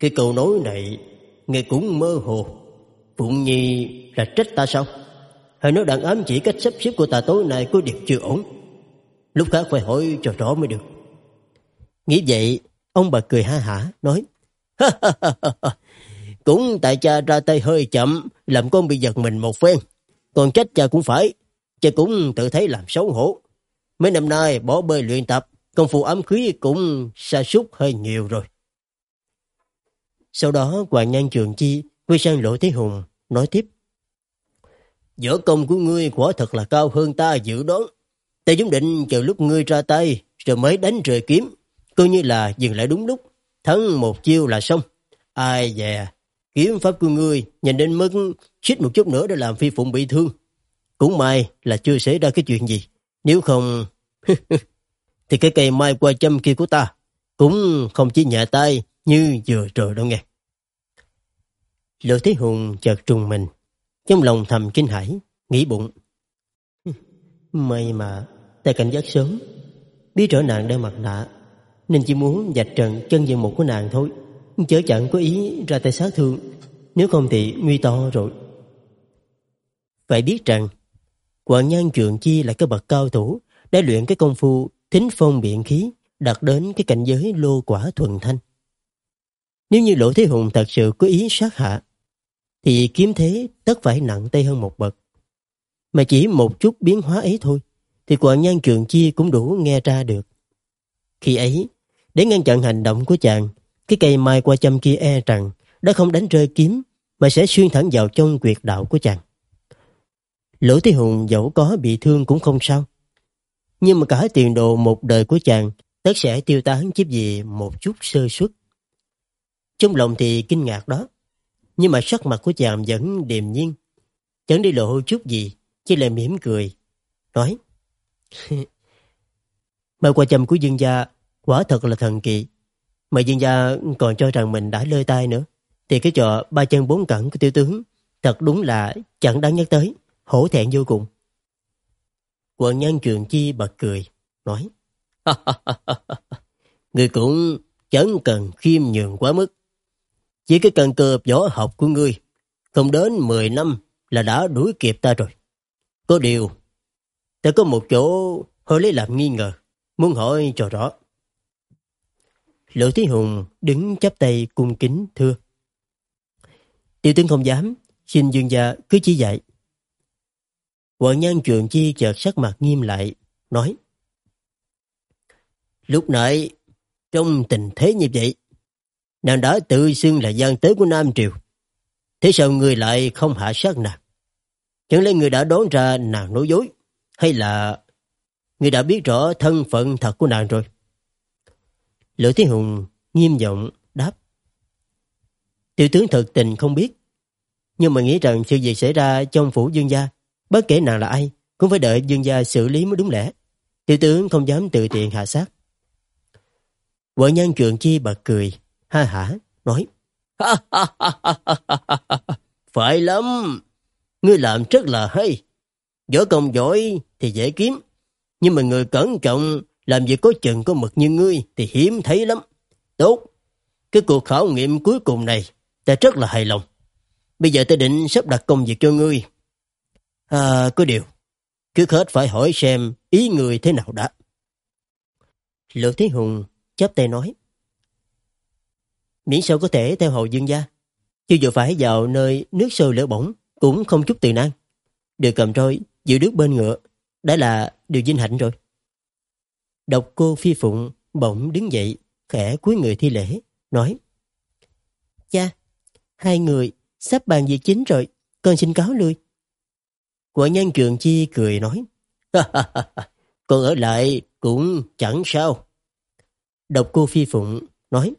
cái câu nói này nghe cũng mơ hồ. Phụng Nhi là trách ta sao? Hay nó đàn ám chỉ cách sắp xếp của ta tối nay có điều chưa ổn? Lúc khác phải hỏi cho rõ mới được. Nghĩ vậy, Ông bà cười ha hả, nói Cũng tại cha ra tay hơi chậm, làm con bị giật mình một phen. Còn trách cha cũng phải, cha cũng tự thấy làm xấu hổ. Mấy năm nay bỏ bơi luyện tập, công phu ấm khí cũng sa sút hơi nhiều rồi. Sau đó Hoàng Nhan Trường Chi quay sang Lỗ Thế Hùng, nói tiếp. Võ công của ngươi quả thật là cao hơn ta dự đoán. Ta giống định chờ lúc ngươi ra tay, rồi mới đánh rời kiếm. Coi như là dừng lại đúng lúc, thắng một chiêu là xong. Ai dè, kiếm pháp của ngươi nhìn đến mức xích một chút nữa để làm phi phụng bị thương. Cũng may là chưa xảy ra cái chuyện gì. Nếu không... (laughs) thì cái cây mai qua châm kia của ta cũng không chỉ nhẹ tay như vừa rồi đâu nghe. Lữ Thế Hùng chợt trùng mình, trong lòng thầm kinh hãi, nghĩ bụng. (laughs) May mà ta cảnh giác sớm, biết rõ nạn đeo mặt nạ nên chỉ muốn dạch trần chân diện mục của nàng thôi. Chớ chẳng có ý ra tay sát thương Nếu không thì nguy to rồi. Phải biết rằng Quảng Nhan Trường Chi là cái bậc cao thủ Đã luyện cái công phu Thính phong biện khí Đạt đến cái cảnh giới lô quả thuần thanh. Nếu như Lỗ Thế Hùng thật sự có ý sát hạ thì kiếm thế tất phải nặng tay hơn một bậc. Mà chỉ một chút biến hóa ấy thôi, thì quận nhan trường chi cũng đủ nghe ra được. Khi ấy, để ngăn chặn hành động của chàng, cái cây mai qua châm kia e rằng đã không đánh rơi kiếm mà sẽ xuyên thẳng vào trong quyệt đạo của chàng. Lỗ Thế Hùng dẫu có bị thương cũng không sao. Nhưng mà cả tiền đồ một đời của chàng tất sẽ tiêu tán chiếc gì một chút sơ suất. Trong lòng thì kinh ngạc đó, nhưng mà sắc mặt của chàng vẫn điềm nhiên. Chẳng đi lộ chút gì, chỉ là mỉm cười, nói (laughs) Mà qua châm của dương gia quả thật là thần kỳ. Mà dương gia còn cho rằng mình đã lơi tay nữa. Thì cái trò ba chân bốn cẳng của tiêu tướng thật đúng là chẳng đáng nhắc tới, hổ thẹn vô cùng. Quận nhân trường chi bật cười, nói (laughs) Người cũng chẳng cần khiêm nhường quá mức. Chỉ cái cần cơ võ học của ngươi không đến 10 năm là đã đuổi kịp ta rồi. Có điều, ta có một chỗ hơi lấy làm nghi ngờ, muốn hỏi cho rõ. lữ Thí Hùng đứng chắp tay cung kính thưa. tiểu tướng không dám, xin dương gia cứ chỉ dạy. Quận nhân trường chi chợt sắc mặt nghiêm lại, nói. Lúc nãy, trong tình thế như vậy, nàng đã tự xưng là gian tế của Nam Triều. Thế sao người lại không hạ sát nàng? Chẳng lẽ người đã đoán ra nàng nói dối? Hay là người đã biết rõ thân phận thật của nàng rồi? Lữ Thế Hùng nghiêm giọng đáp. Tiểu tướng thật tình không biết. Nhưng mà nghĩ rằng sự việc xảy ra trong phủ dương gia, bất kể nàng là ai, cũng phải đợi dương gia xử lý mới đúng lẽ. Tiểu tướng không dám tự tiện hạ sát. Quả nhân trường chi bật cười, ha hả, nói. (laughs) Phải lắm, ngươi làm rất là hay. Võ công giỏi thì dễ kiếm, nhưng mà người cẩn trọng làm việc có chừng có mực như ngươi thì hiếm thấy lắm. Tốt, cái cuộc khảo nghiệm cuối cùng này ta rất là hài lòng. Bây giờ ta định sắp đặt công việc cho ngươi. À, có điều, trước hết phải hỏi xem ý người thế nào đã. Lữ Thế Hùng chắp tay nói. Miễn sao có thể theo hầu dương gia. Chứ dù phải vào nơi nước sôi lửa bỏng cũng không chút từ năng. Được cầm roi, giữ đứt bên ngựa, đã là điều vinh hạnh rồi. Độc cô phi phụng bỗng đứng dậy, khẽ cúi người thi lễ, nói Cha, hai người sắp bàn việc chính rồi, con xin cáo lui. Quả nhân trường chi cười nói (laughs) Con ở lại cũng chẳng sao. Độc cô phi phụng nói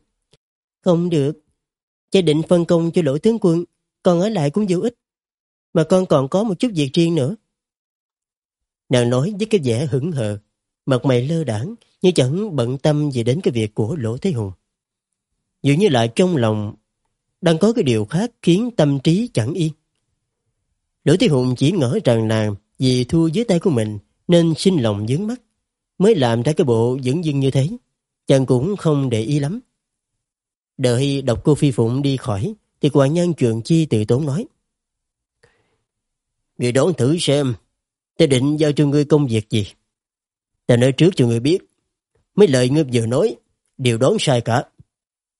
không được, cha định phân công cho lỗ tướng quân, con ở lại cũng vô ích. Mà con còn có một chút việc riêng nữa. Nàng nói với cái vẻ hững hờ, mặt mày lơ đảng như chẳng bận tâm gì đến cái việc của Lỗ Thế Hùng. Dường như lại trong lòng đang có cái điều khác khiến tâm trí chẳng yên. Lỗ Thế Hùng chỉ ngỡ rằng nàng vì thua dưới tay của mình nên sinh lòng dướng mắt, mới làm ra cái bộ dững dưng như thế. Chàng cũng không để ý lắm. Đợi đọc cô Phi Phụng đi khỏi, thì quản nhân chuyện chi tự tốn nói. Người đón thử xem, ta định giao cho ngươi công việc gì. Ta nói trước cho ngươi biết, mấy lời ngươi vừa nói, đều đoán sai cả.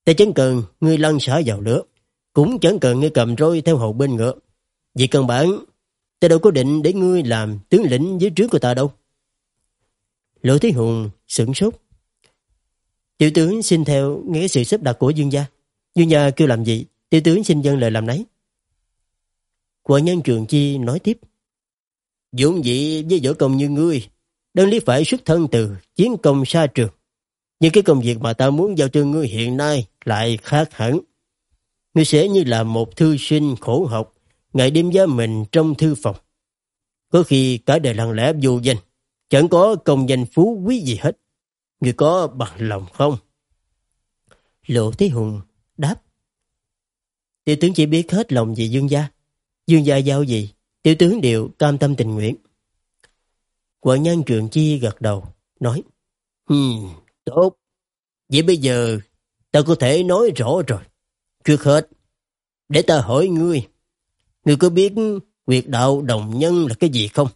Ta chẳng cần ngươi lăn xả vào lửa, cũng chẳng cần ngươi cầm roi theo hậu bên ngựa. Vì căn bản, ta đâu có định để ngươi làm tướng lĩnh dưới trước của ta đâu. Lỗ Thế Hùng sửng sốt. Tiểu tướng xin theo nghĩa sự xếp đặt của dương gia. Dương gia kêu làm gì, tiểu tướng xin dân lời làm nấy. Quả nhân trường chi nói tiếp. Dũng dị với võ công như ngươi, đơn lý phải xuất thân từ chiến công xa trường. Nhưng cái công việc mà ta muốn giao cho ngươi hiện nay lại khác hẳn. Ngươi sẽ như là một thư sinh khổ học, ngày đêm giá mình trong thư phòng. Có khi cả đời lặng lẽ vô danh, chẳng có công danh phú quý gì hết. Ngươi có bằng lòng không? Lộ Thế Hùng đáp. Tiểu tướng chỉ biết hết lòng về dương gia. Dương gia giao gì, tiểu tướng đều cam tâm tình nguyện. Quận nhân trường chi gật đầu, nói. Hmm, tốt. Vậy bây giờ ta có thể nói rõ rồi. Trước hết, để ta hỏi ngươi. Ngươi có biết quyệt đạo đồng nhân là cái gì không?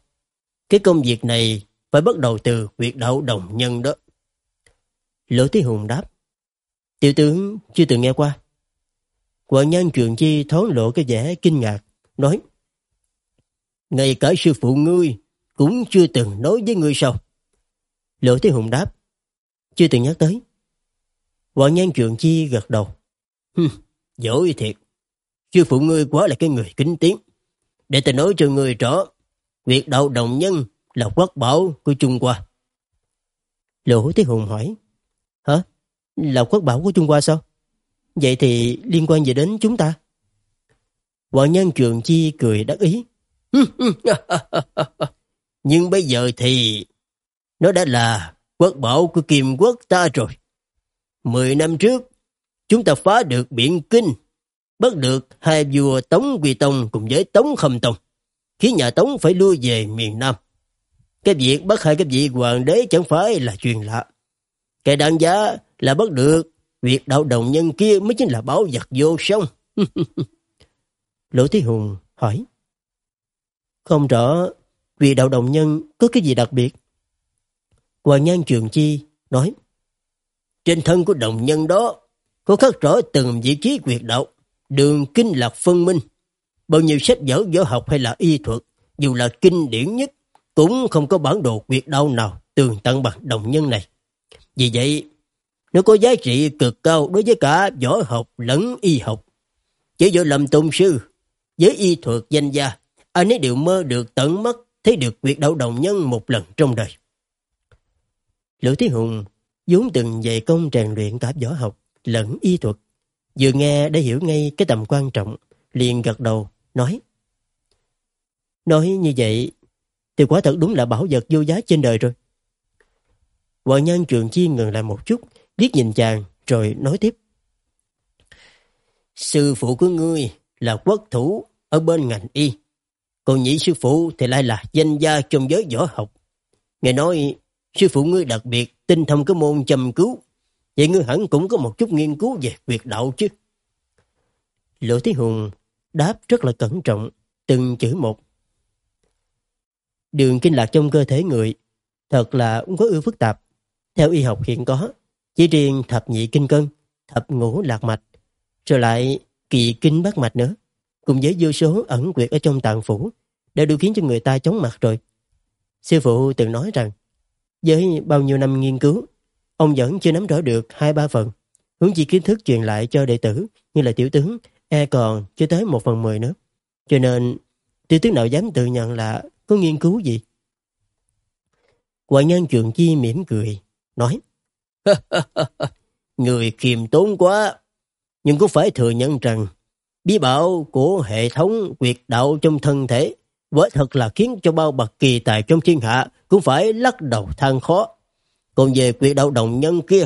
Cái công việc này phải bắt đầu từ quyệt đạo đồng nhân đó. Lỗ Tí Hùng đáp. Tiểu tướng chưa từng nghe qua. Quận nhân Trường Chi thốn lộ cái vẻ kinh ngạc, nói Ngay cả sư phụ ngươi cũng chưa từng nói với ngươi sao? Lỗ Thế Hùng đáp Chưa từng nhắc tới. Quận nhân Trường Chi gật đầu. Hừm, dối thiệt. Sư phụ ngươi quá là cái người kính tiếng. Để ta nói cho ngươi rõ, việc đạo đồng nhân là quốc bảo của Trung Hoa. Lỗ Thế Hùng hỏi, Hả? Là quốc bảo của Trung Hoa sao? Vậy thì liên quan gì đến chúng ta? Hoàng Nhân Trường Chi cười đắc ý. (laughs) Nhưng bây giờ thì nó đã là quốc bảo của kiềm Quốc ta rồi. Mười năm trước, chúng ta phá được biển Kinh, bắt được hai vua Tống Quy Tông cùng với Tống Khâm Tông, khiến nhà Tống phải lui về miền Nam. Cái việc bắt hai cái vị hoàng đế chẳng phải là chuyện lạ. Cái đáng giá là bắt được việc đạo đồng nhân kia mới chính là báo vật vô song. (laughs) Lỗ Thế Hùng hỏi. Không rõ vì đạo đồng nhân có cái gì đặc biệt? Hoàng Nhan Trường Chi nói. Trên thân của đồng nhân đó có khắc rõ từng vị trí quyệt đạo, đường kinh lạc phân minh. Bao nhiêu sách vở võ học hay là y thuật, dù là kinh điển nhất, cũng không có bản đồ quyệt đạo nào tường tận bằng đồng nhân này. Vì vậy, nó có giá trị cực cao đối với cả võ học lẫn y học. Chỉ do làm tôn sư, với y thuật danh gia, anh ấy đều mơ được tận mắt thấy được việc đạo đồng nhân một lần trong đời. Lữ Thế Hùng vốn từng dạy công rèn luyện cả võ học lẫn y thuật. Vừa nghe đã hiểu ngay cái tầm quan trọng, liền gật đầu, nói. Nói như vậy, thì quả thật đúng là bảo vật vô giá trên đời rồi. Hoàng nhân trường chi ngừng lại một chút, liếc nhìn chàng, rồi nói tiếp. Sư phụ của ngươi là quốc thủ ở bên ngành y. Còn nhị sư phụ thì lại là danh gia trong giới võ học. Nghe nói sư phụ ngươi đặc biệt tinh thông cái môn châm cứu. Vậy ngươi hẳn cũng có một chút nghiên cứu về việc đạo chứ. Lộ Thế Hùng đáp rất là cẩn trọng, từng chữ một. Đường kinh lạc trong cơ thể người thật là cũng có ưu phức tạp. Theo y học hiện có, chỉ riêng thập nhị kinh cân, thập ngũ lạc mạch, rồi lại kỳ kinh bát mạch nữa, cùng với vô số ẩn quyệt ở trong tạng phủ, đã đủ khiến cho người ta chóng mặt rồi. Sư phụ từng nói rằng, với bao nhiêu năm nghiên cứu, ông vẫn chưa nắm rõ được hai ba phần. Hướng chỉ kiến thức truyền lại cho đệ tử như là tiểu tướng, e còn chưa tới một phần mười nữa. Cho nên, tiểu tướng nào dám tự nhận là có nghiên cứu gì? Quả nhân trường chi mỉm cười, nói (laughs) Người khiêm tốn quá, nhưng cũng phải thừa nhận rằng bí bảo của hệ thống quyệt đạo trong thân thể quả thật là khiến cho bao bậc kỳ tài trong thiên hạ cũng phải lắc đầu than khó. Còn về quyệt đạo đồng nhân kia,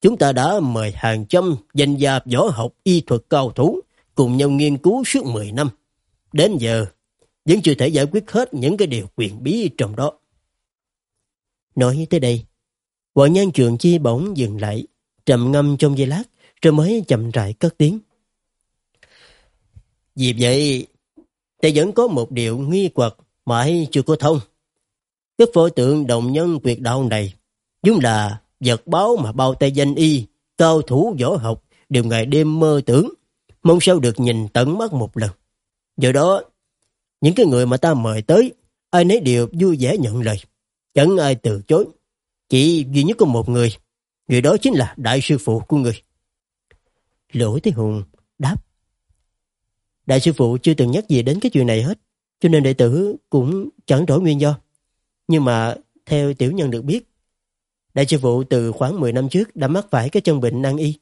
chúng ta đã mời hàng trăm danh gia võ học y thuật cao thủ cùng nhau nghiên cứu suốt 10 năm. Đến giờ, vẫn chưa thể giải quyết hết những cái điều quyền bí trong đó. Nói tới đây, Hoàng nhân trường chi bỗng dừng lại, trầm ngâm trong giây lát, rồi mới chậm rãi cất tiếng. Vì vậy, ta vẫn có một điều nghi quật mãi chưa có thông. Cái phổ tượng đồng nhân quyệt đạo này, đúng là vật báo mà bao tay danh y, cao thủ võ học đều ngày đêm mơ tưởng, mong sao được nhìn tận mắt một lần. Do đó, những cái người mà ta mời tới, ai nấy đều vui vẻ nhận lời, chẳng ai từ chối. Chỉ duy nhất có một người, người đó chính là đại sư phụ của người. Lỗ Thế Hùng đáp. Đại sư phụ chưa từng nhắc gì đến cái chuyện này hết, cho nên đệ tử cũng chẳng rõ nguyên do. Nhưng mà theo tiểu nhân được biết, đại sư phụ từ khoảng 10 năm trước đã mắc phải cái chân bệnh nan y.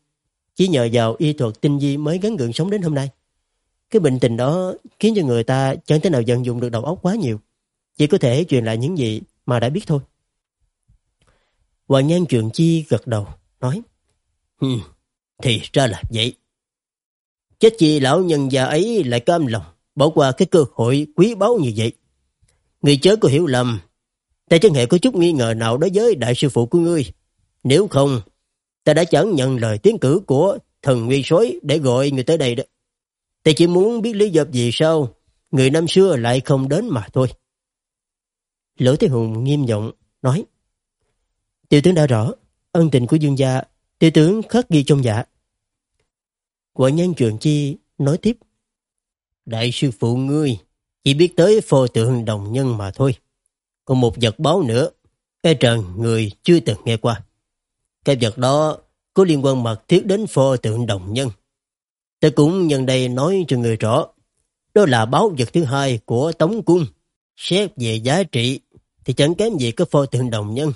Chỉ nhờ vào y thuật tinh di mới gắn gượng sống đến hôm nay. Cái bệnh tình đó khiến cho người ta chẳng thể nào vận dụng được đầu óc quá nhiều. Chỉ có thể truyền lại những gì mà đã biết thôi. Hoàng Nhan Trường Chi gật đầu, nói Hừm, thì ra là vậy. Chết chi lão nhân già ấy lại cam lòng, bỏ qua cái cơ hội quý báu như vậy. Người chớ có hiểu lầm, ta chẳng hề có chút nghi ngờ nào đối với đại sư phụ của ngươi. Nếu không, ta đã chẳng nhận lời tiến cử của thần nguyên sói để gọi người tới đây đó. Ta chỉ muốn biết lý do gì sao, người năm xưa lại không đến mà thôi. Lỗ Thế Hùng nghiêm giọng nói Tiểu tướng đã rõ, ân tình của dương gia, tiểu tướng khắc ghi trong dạ. Quả nhân chuyện chi nói tiếp. Đại sư phụ ngươi chỉ biết tới pho tượng đồng nhân mà thôi. Còn một vật báo nữa, e trần người chưa từng nghe qua. Cái vật đó có liên quan mật thiết đến pho tượng đồng nhân. Ta cũng nhân đây nói cho người rõ. Đó là báo vật thứ hai của Tống Cung. Xét về giá trị thì chẳng kém gì cái pho tượng đồng nhân.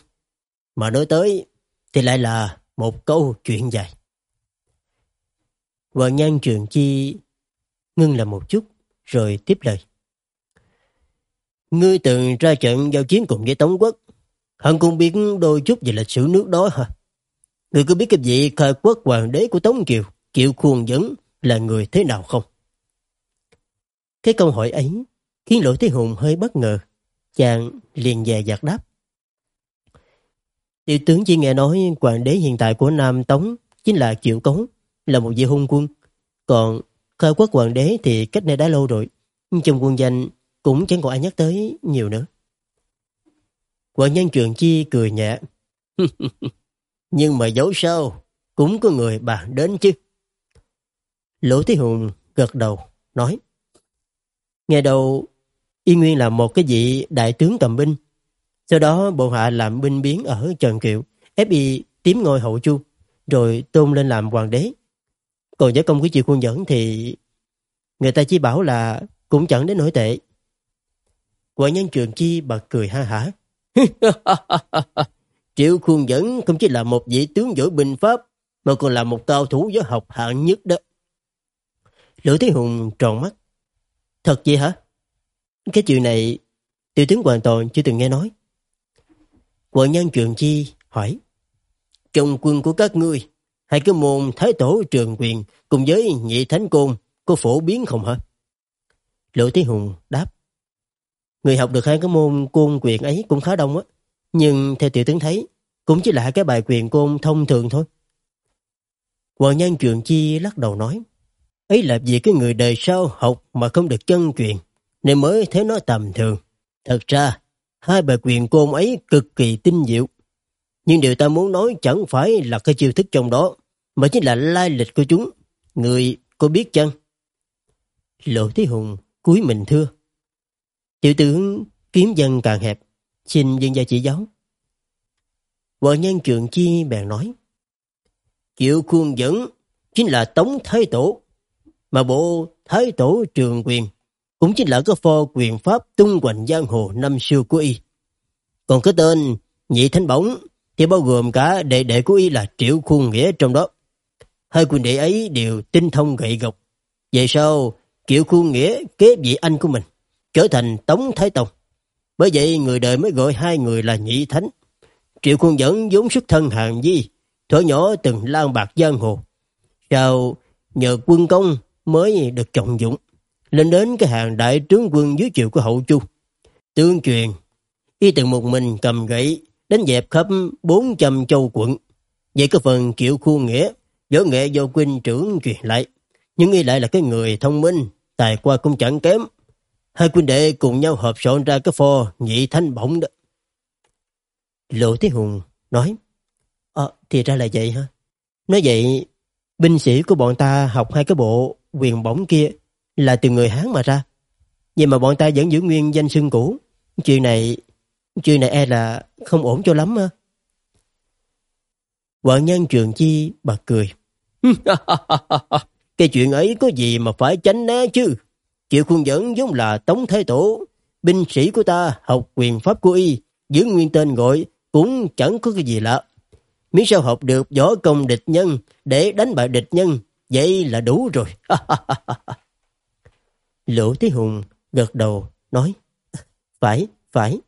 Mà nói tới thì lại là một câu chuyện dài. Hoàng Nhan Trường Chi ngưng là một chút rồi tiếp lời. Ngươi từng ra trận giao chiến cùng với Tống Quốc. Hẳn cũng biết đôi chút về lịch sử nước đó hả? Ngươi có biết cái vị khai quốc hoàng đế của Tống Kiều, Kiều Khuôn Dẫn là người thế nào không? Cái câu hỏi ấy khiến Lỗ Thế Hùng hơi bất ngờ. Chàng liền dè dạt đáp. Tiểu tướng chỉ nghe nói hoàng đế hiện tại của Nam Tống chính là Triệu Cống, là một vị hung quân. Còn khai quốc hoàng đế thì cách này đã lâu rồi. Trong quân danh cũng chẳng còn ai nhắc tới nhiều nữa. Hoàng nhân trường chi cười nhẹ. (laughs) Nhưng mà dẫu sao, cũng có người bàn đến chứ. Lỗ Thế Hùng gật đầu, nói. Nghe đầu, Y Nguyên là một cái vị đại tướng cầm binh. Sau đó bộ hạ làm binh biến ở Trần Kiệu, ép y tiếm ngôi hậu chu, rồi tôn lên làm hoàng đế. Còn với công của triệu quân dẫn thì người ta chỉ bảo là cũng chẳng đến nổi tệ. Quả nhân trường chi bật cười ha hả. (laughs) Triệu khuôn dẫn không chỉ là một vị tướng giỏi binh pháp, mà còn là một cao thủ giáo học hạng nhất đó. Lữ Thế Hùng tròn mắt. Thật vậy hả? Cái chuyện này tiểu tướng hoàn toàn chưa từng nghe nói. Quận nhân trường chi hỏi. Trong quân của các ngươi, hai cái môn thái tổ trường quyền cùng với nhị thánh côn có phổ biến không hả? Lữ Thế Hùng đáp. Người học được hai cái môn côn quyền ấy cũng khá đông á. Nhưng theo tiểu tướng thấy, cũng chỉ là cái bài quyền côn thông thường thôi. Hoàng nhân trường chi lắc đầu nói, ấy là vì cái người đời sau học mà không được chân truyền, nên mới thấy nó tầm thường. Thật ra, hai bài quyền côn ấy cực kỳ tinh diệu. Nhưng điều ta muốn nói chẳng phải là cái chiêu thức trong đó, mà chính là lai lịch của chúng. Người có biết chăng? Lộ Thế Hùng cúi mình thưa. Tiểu tướng kiếm dân càng hẹp, xin dân gia chỉ giáo. Vợ nhân trường chi bèn nói. Triệu khuôn dẫn chính là Tống Thái Tổ, mà bộ Thái Tổ Trường Quyền cũng chính là cái pho quyền pháp tung hoành giang hồ năm xưa của y. Còn cái tên Nhị Thánh Bổng thì bao gồm cả đệ đệ của y là Triệu Khuôn Nghĩa trong đó. Hai quyền đệ ấy đều tinh thông gậy gộc. Vậy sau Triệu Khuôn Nghĩa kế vị anh của mình? trở thành Tống Thái Tông. Bởi vậy người đời mới gọi hai người là nhị thánh. Triệu Khuôn Dẫn vốn xuất thân hàng di, thuở nhỏ từng lang bạc giang hồ. Sau nhờ quân công mới được trọng dụng, lên đến cái hàng đại tướng quân dưới triều của hậu chu. Tương truyền, y từng một mình cầm gậy, đánh dẹp khắp 400 châu quận. Vậy có phần kiểu khu Nghĩa, võ nghệ do huynh trưởng truyền lại. Nhưng y lại là cái người thông minh, tài qua cũng chẳng kém, Hai quân đệ cùng nhau hợp soạn ra cái pho nhị thanh bổng đó. Lộ Thế Hùng nói, Ờ, thì ra là vậy hả? Nói vậy, binh sĩ của bọn ta học hai cái bộ quyền bổng kia là từ người Hán mà ra. Vậy mà bọn ta vẫn giữ nguyên danh xưng cũ. Chuyện này, chuyện này e là không ổn cho lắm á. Hoàng nhân Trường Chi bật cười. (laughs) cái chuyện ấy có gì mà phải tránh né chứ? Triệu Khuôn Dẫn giống là Tống Thái Tổ. Binh sĩ của ta học quyền pháp của y, giữ nguyên tên gọi cũng chẳng có cái gì lạ. Miễn sao học được võ công địch nhân để đánh bại địch nhân, vậy là đủ rồi. (laughs) Lỗ Thế Hùng gật đầu, nói Phải, phải.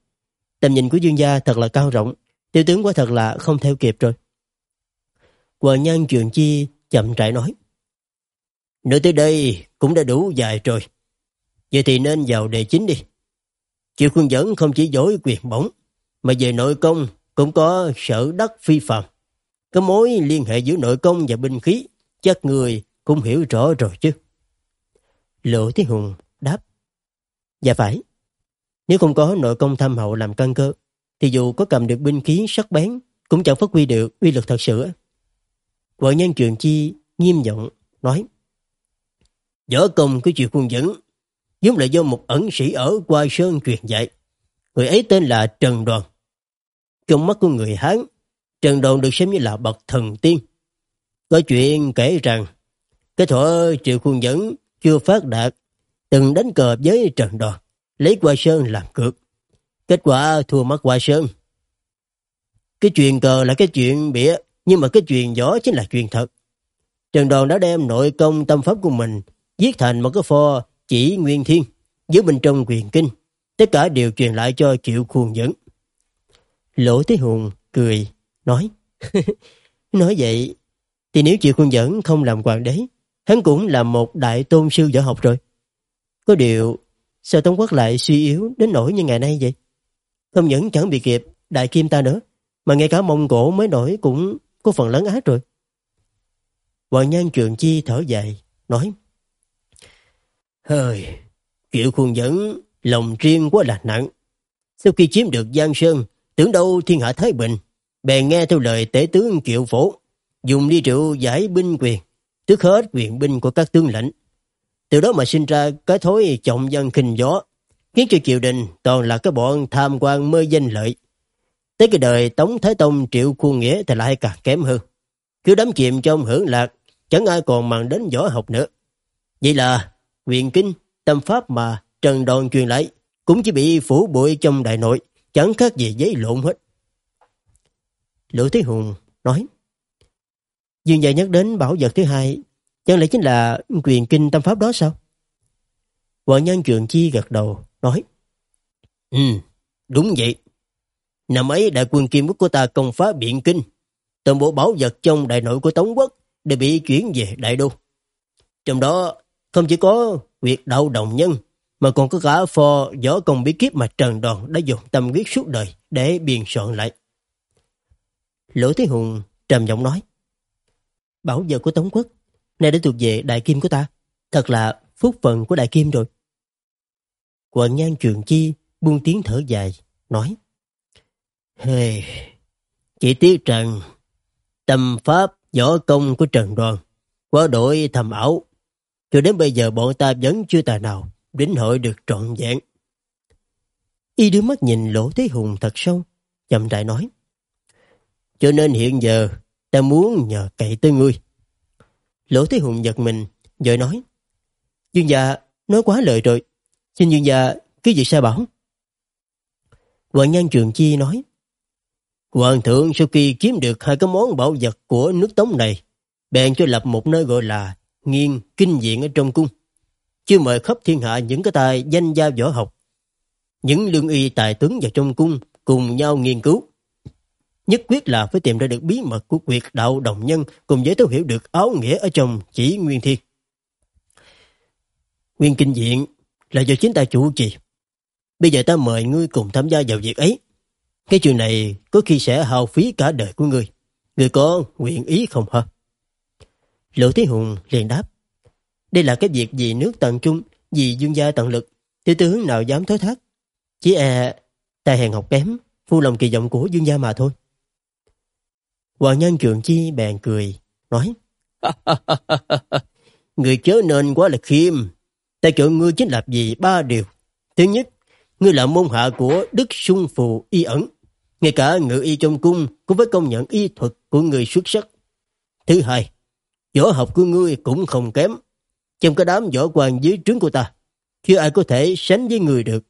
Tầm nhìn của dương gia thật là cao rộng, tiêu tướng quả thật là không theo kịp rồi. Hoàng nhân Trường Chi chậm rãi nói Nói tới đây cũng đã đủ dài rồi. Vậy thì nên vào đề chính đi. Triệu Khuôn Dẫn không chỉ dối quyền bổng, mà về nội công cũng có sở đắc phi phạm. Cái mối liên hệ giữa nội công và binh khí, chắc người cũng hiểu rõ rồi chứ. Lộ Thế Hùng đáp. Dạ phải. Nếu không có nội công thâm hậu làm căn cơ, thì dù có cầm được binh khí sắc bén, cũng chẳng phát huy được uy lực thật sự. Vợ nhân trường chi nghiêm giọng nói. Võ công của Triệu quân Dẫn Giống là do một ẩn sĩ ở Qua Sơn truyền dạy. Người ấy tên là Trần Đoàn. Trong mắt của người Hán, Trần Đoàn được xem như là bậc thần tiên. Có chuyện kể rằng, cái thuở Triệu quân Dẫn chưa phát đạt, từng đánh cờ với Trần Đoàn, lấy Qua Sơn làm cược. Kết quả thua mất Qua Sơn. Cái chuyện cờ là cái chuyện bịa, nhưng mà cái chuyện võ chính là chuyện thật. Trần Đoàn đã đem nội công tâm pháp của mình viết thành một cái pho chỉ nguyên thiên, dưới bên trong quyền kinh. Tất cả đều truyền lại cho Triệu Khuôn Dẫn. Lỗ Thế Hùng cười, nói (laughs) Nói vậy, thì nếu Triệu Khuôn Dẫn không làm hoàng đế, hắn cũng là một đại tôn sư võ học rồi. Có điều, sao Tống Quốc lại suy yếu đến nỗi như ngày nay vậy? Không những chẳng bị kịp đại kim ta nữa, mà ngay cả Mông Cổ mới nổi cũng có phần lớn át rồi. Hoàng Nhan Trường Chi thở dài, nói Hơi, kiểu Khuôn Dẫn lòng riêng quá là nặng. Sau khi chiếm được Giang Sơn, tưởng đâu thiên hạ Thái Bình, bèn nghe theo lời tể tướng Kiệu Phổ, dùng ly rượu giải binh quyền, tước hết quyền binh của các tướng lãnh. Từ đó mà sinh ra cái thói trọng dân khinh gió, khiến cho triều đình toàn là cái bọn tham quan mơ danh lợi. Tới cái đời Tống Thái Tông Triệu Khuôn Nghĩa thì lại càng kém hơn. Cứ đắm chìm trong hưởng lạc, chẳng ai còn màng đến võ học nữa. Vậy là quyền kinh, tâm pháp mà Trần Đoàn truyền lại cũng chỉ bị phủ bụi trong đại nội, chẳng khác gì giấy lộn hết. lữ Thế Hùng nói, Dương Dạ nhắc đến bảo vật thứ hai, chẳng lẽ chính là quyền kinh tâm pháp đó sao? Hoàng Nhân Trường Chi gật đầu, nói, Ừ, đúng vậy. Năm ấy đại quân Kim Quốc của ta công phá biện kinh, toàn bộ bảo vật trong đại nội của Tống Quốc đều bị chuyển về đại đô. Trong đó không chỉ có việc đạo đồng nhân, mà còn có cả phò võ công bí kíp mà Trần Đoàn đã dùng tâm huyết suốt đời để biên soạn lại. Lỗ Thế Hùng trầm giọng nói, Bảo vật của Tống Quốc, nay đã thuộc về Đại Kim của ta, thật là phúc phận của Đại Kim rồi. Quận Nhan Trường Chi buông tiếng thở dài, nói, Hey, chỉ tiếc rằng tâm pháp võ công của Trần Đoàn quá đội thầm ảo cho đến bây giờ bọn ta vẫn chưa tài nào đến hội được trọn vẹn. Y đưa mắt nhìn Lỗ Thế Hùng thật sâu, chậm rãi nói. Cho nên hiện giờ ta muốn nhờ cậy tới ngươi. Lỗ Thế Hùng giật mình, rồi nói. Dương gia nói quá lời rồi, xin dương gia cứ việc sai bảo. Hoàng Nhan Trường Chi nói. Hoàng thượng sau khi kiếm được hai cái món bảo vật của nước Tống này, bèn cho lập một nơi gọi là nghiên kinh diện ở trong cung. Chưa mời khắp thiên hạ những cái tài danh gia võ học. Những lương y tài tướng vào trong cung cùng nhau nghiên cứu. Nhất quyết là phải tìm ra được bí mật của quyệt đạo đồng nhân cùng với thấu hiểu được áo nghĩa ở trong chỉ nguyên thiên. Nguyên kinh diện là do chính ta chủ trì. Bây giờ ta mời ngươi cùng tham gia vào việc ấy. Cái chuyện này có khi sẽ hao phí cả đời của ngươi. Ngươi có nguyện ý không hả? Lỗ Thế Hùng liền đáp. Đây là cái việc vì nước tận trung, vì dương gia tận lực, Thì tướng nào dám thối thác. Chỉ e tài hèn học kém, phu lòng kỳ vọng của dương gia mà thôi. Hoàng nhân trường chi bèn cười, nói (laughs) Người chớ nên quá là khiêm. Ta chọn ngươi chính là vì ba điều. Thứ nhất, ngươi là môn hạ của Đức Sung Phù Y ẩn. Ngay cả ngự y trong cung cũng phải công nhận y thuật của người xuất sắc. Thứ hai, võ học của ngươi cũng không kém. Trong cái đám võ quan dưới trướng của ta, chưa ai có thể sánh với người được.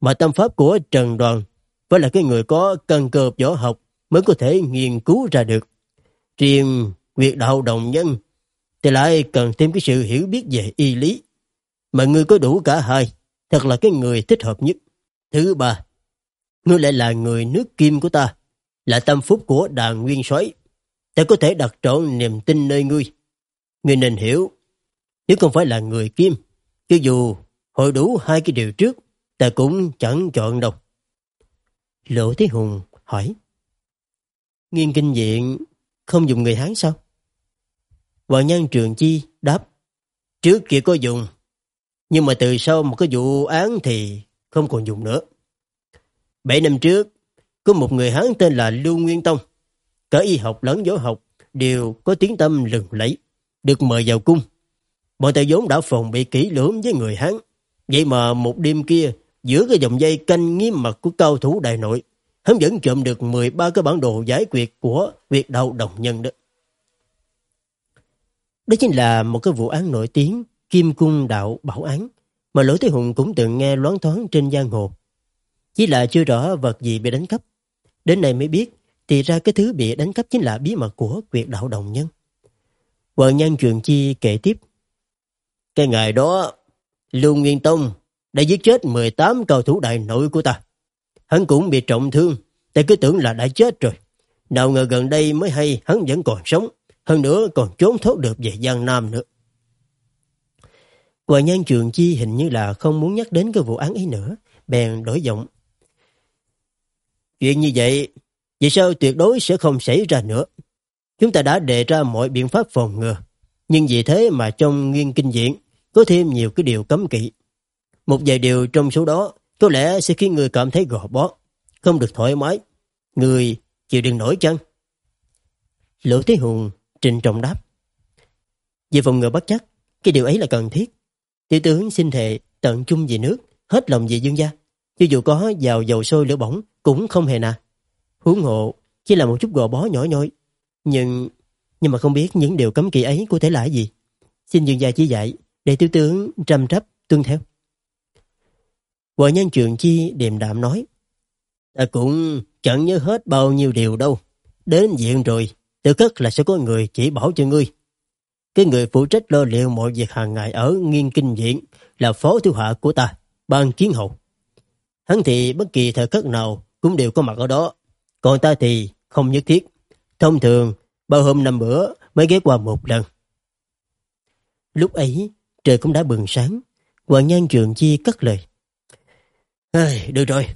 Mà tâm pháp của Trần Đoàn phải là cái người có căn cơ võ học mới có thể nghiên cứu ra được. Riêng việc đạo đồng nhân thì lại cần thêm cái sự hiểu biết về y lý. Mà ngươi có đủ cả hai, thật là cái người thích hợp nhất. Thứ ba, ngươi lại là người nước kim của ta, là tâm phúc của đàn nguyên soái ta có thể đặt trọn niềm tin nơi ngươi. Ngươi nên hiểu, nếu không phải là người kim, cho dù hội đủ hai cái điều trước, ta cũng chẳng chọn đâu. Lỗ Thế Hùng hỏi, Nghiên kinh diện không dùng người Hán sao? Hoàng Nhân Trường Chi đáp, trước kia có dùng, nhưng mà từ sau một cái vụ án thì không còn dùng nữa. Bảy năm trước, có một người Hán tên là Lưu Nguyên Tông, cả y học lẫn võ học đều có tiếng tâm lừng lẫy, được mời vào cung. Bọn ta vốn đã phòng bị kỹ lưỡng với người Hán. Vậy mà một đêm kia, giữa cái dòng dây canh nghiêm mật của cao thủ đại nội, hắn vẫn trộm được 13 cái bản đồ giải quyết của việc đầu đồng nhân đó. Đó chính là một cái vụ án nổi tiếng Kim Cung Đạo Bảo Án mà Lỗ Thế Hùng cũng từng nghe loáng thoáng trên giang hồ. Chỉ là chưa rõ vật gì bị đánh cắp. Đến nay mới biết thì ra cái thứ bị đánh cắp chính là bí mật của quyệt đạo đồng nhân. Hoàng Nhân Trường Chi kể tiếp. Cái ngày đó, Lưu Nguyên Tông đã giết chết 18 cầu thủ đại nội của ta. Hắn cũng bị trọng thương, ta cứ tưởng là đã chết rồi. Nào ngờ gần đây mới hay hắn vẫn còn sống, hơn nữa còn trốn thoát được về Giang Nam nữa. Hoàng Nhân Trường Chi hình như là không muốn nhắc đến cái vụ án ấy nữa, bèn đổi giọng. Chuyện như vậy, vì sao tuyệt đối sẽ không xảy ra nữa? Chúng ta đã đề ra mọi biện pháp phòng ngừa, nhưng vì thế mà trong nguyên kinh diễn có thêm nhiều cái điều cấm kỵ. Một vài điều trong số đó có lẽ sẽ khiến người cảm thấy gò bó, không được thoải mái. Người chịu đựng nổi chăng? Lỗ Thế Hùng trình trọng đáp. Về phòng ngừa bất chắc, cái điều ấy là cần thiết. Tiểu tướng xin thề tận chung vì nước, hết lòng vì dương gia. Cho dù có vào dầu sôi lửa bỏng cũng không hề nà. Huống hộ chỉ là một chút gò bó nhỏ nhoi. Nhưng nhưng mà không biết những điều cấm kỵ ấy có thể là gì. Xin dương gia chỉ dạy để tiểu tướng trầm trắp tuân theo. Vợ nhân trường chi điềm đạm nói Ta cũng chẳng nhớ hết bao nhiêu điều đâu. Đến diện rồi, tự cất là sẽ có người chỉ bảo cho ngươi. Cái người phụ trách lo liệu mọi việc hàng ngày ở nghiên kinh viện là phó thiếu hạ của ta, ban kiến hậu. Hắn thì bất kỳ thời khắc nào cũng đều có mặt ở đó. Còn ta thì không nhất thiết. Thông thường, bao hôm năm bữa mới ghé qua một lần. Lúc ấy, trời cũng đã bừng sáng. Hoàng Nhan Trường Chi cất lời. Ai, được rồi,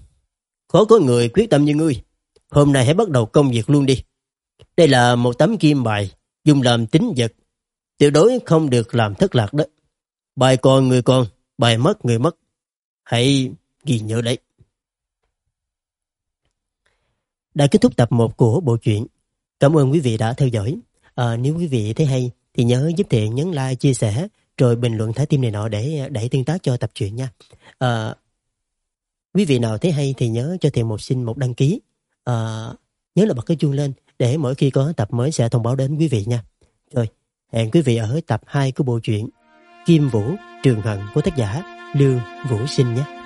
khó có người quyết tâm như ngươi. Hôm nay hãy bắt đầu công việc luôn đi. Đây là một tấm kim bài dùng làm tính vật. Tuyệt đối không được làm thất lạc đó. Bài còn người còn, bài mất người mất. Hãy ghi nhớ đấy. Đã kết thúc tập 1 của bộ truyện. Cảm ơn quý vị đã theo dõi. À, nếu quý vị thấy hay thì nhớ giúp Thiện nhấn like, chia sẻ rồi bình luận thái tim này nọ để đẩy tương tác cho tập truyện nha. À, quý vị nào thấy hay thì nhớ cho Thiện một xin một đăng ký. À, nhớ là bật cái chuông lên để mỗi khi có tập mới sẽ thông báo đến quý vị nha. Rồi, hẹn quý vị ở tập 2 của bộ truyện Kim Vũ Trường Hận của tác giả Lương Vũ Sinh nhé.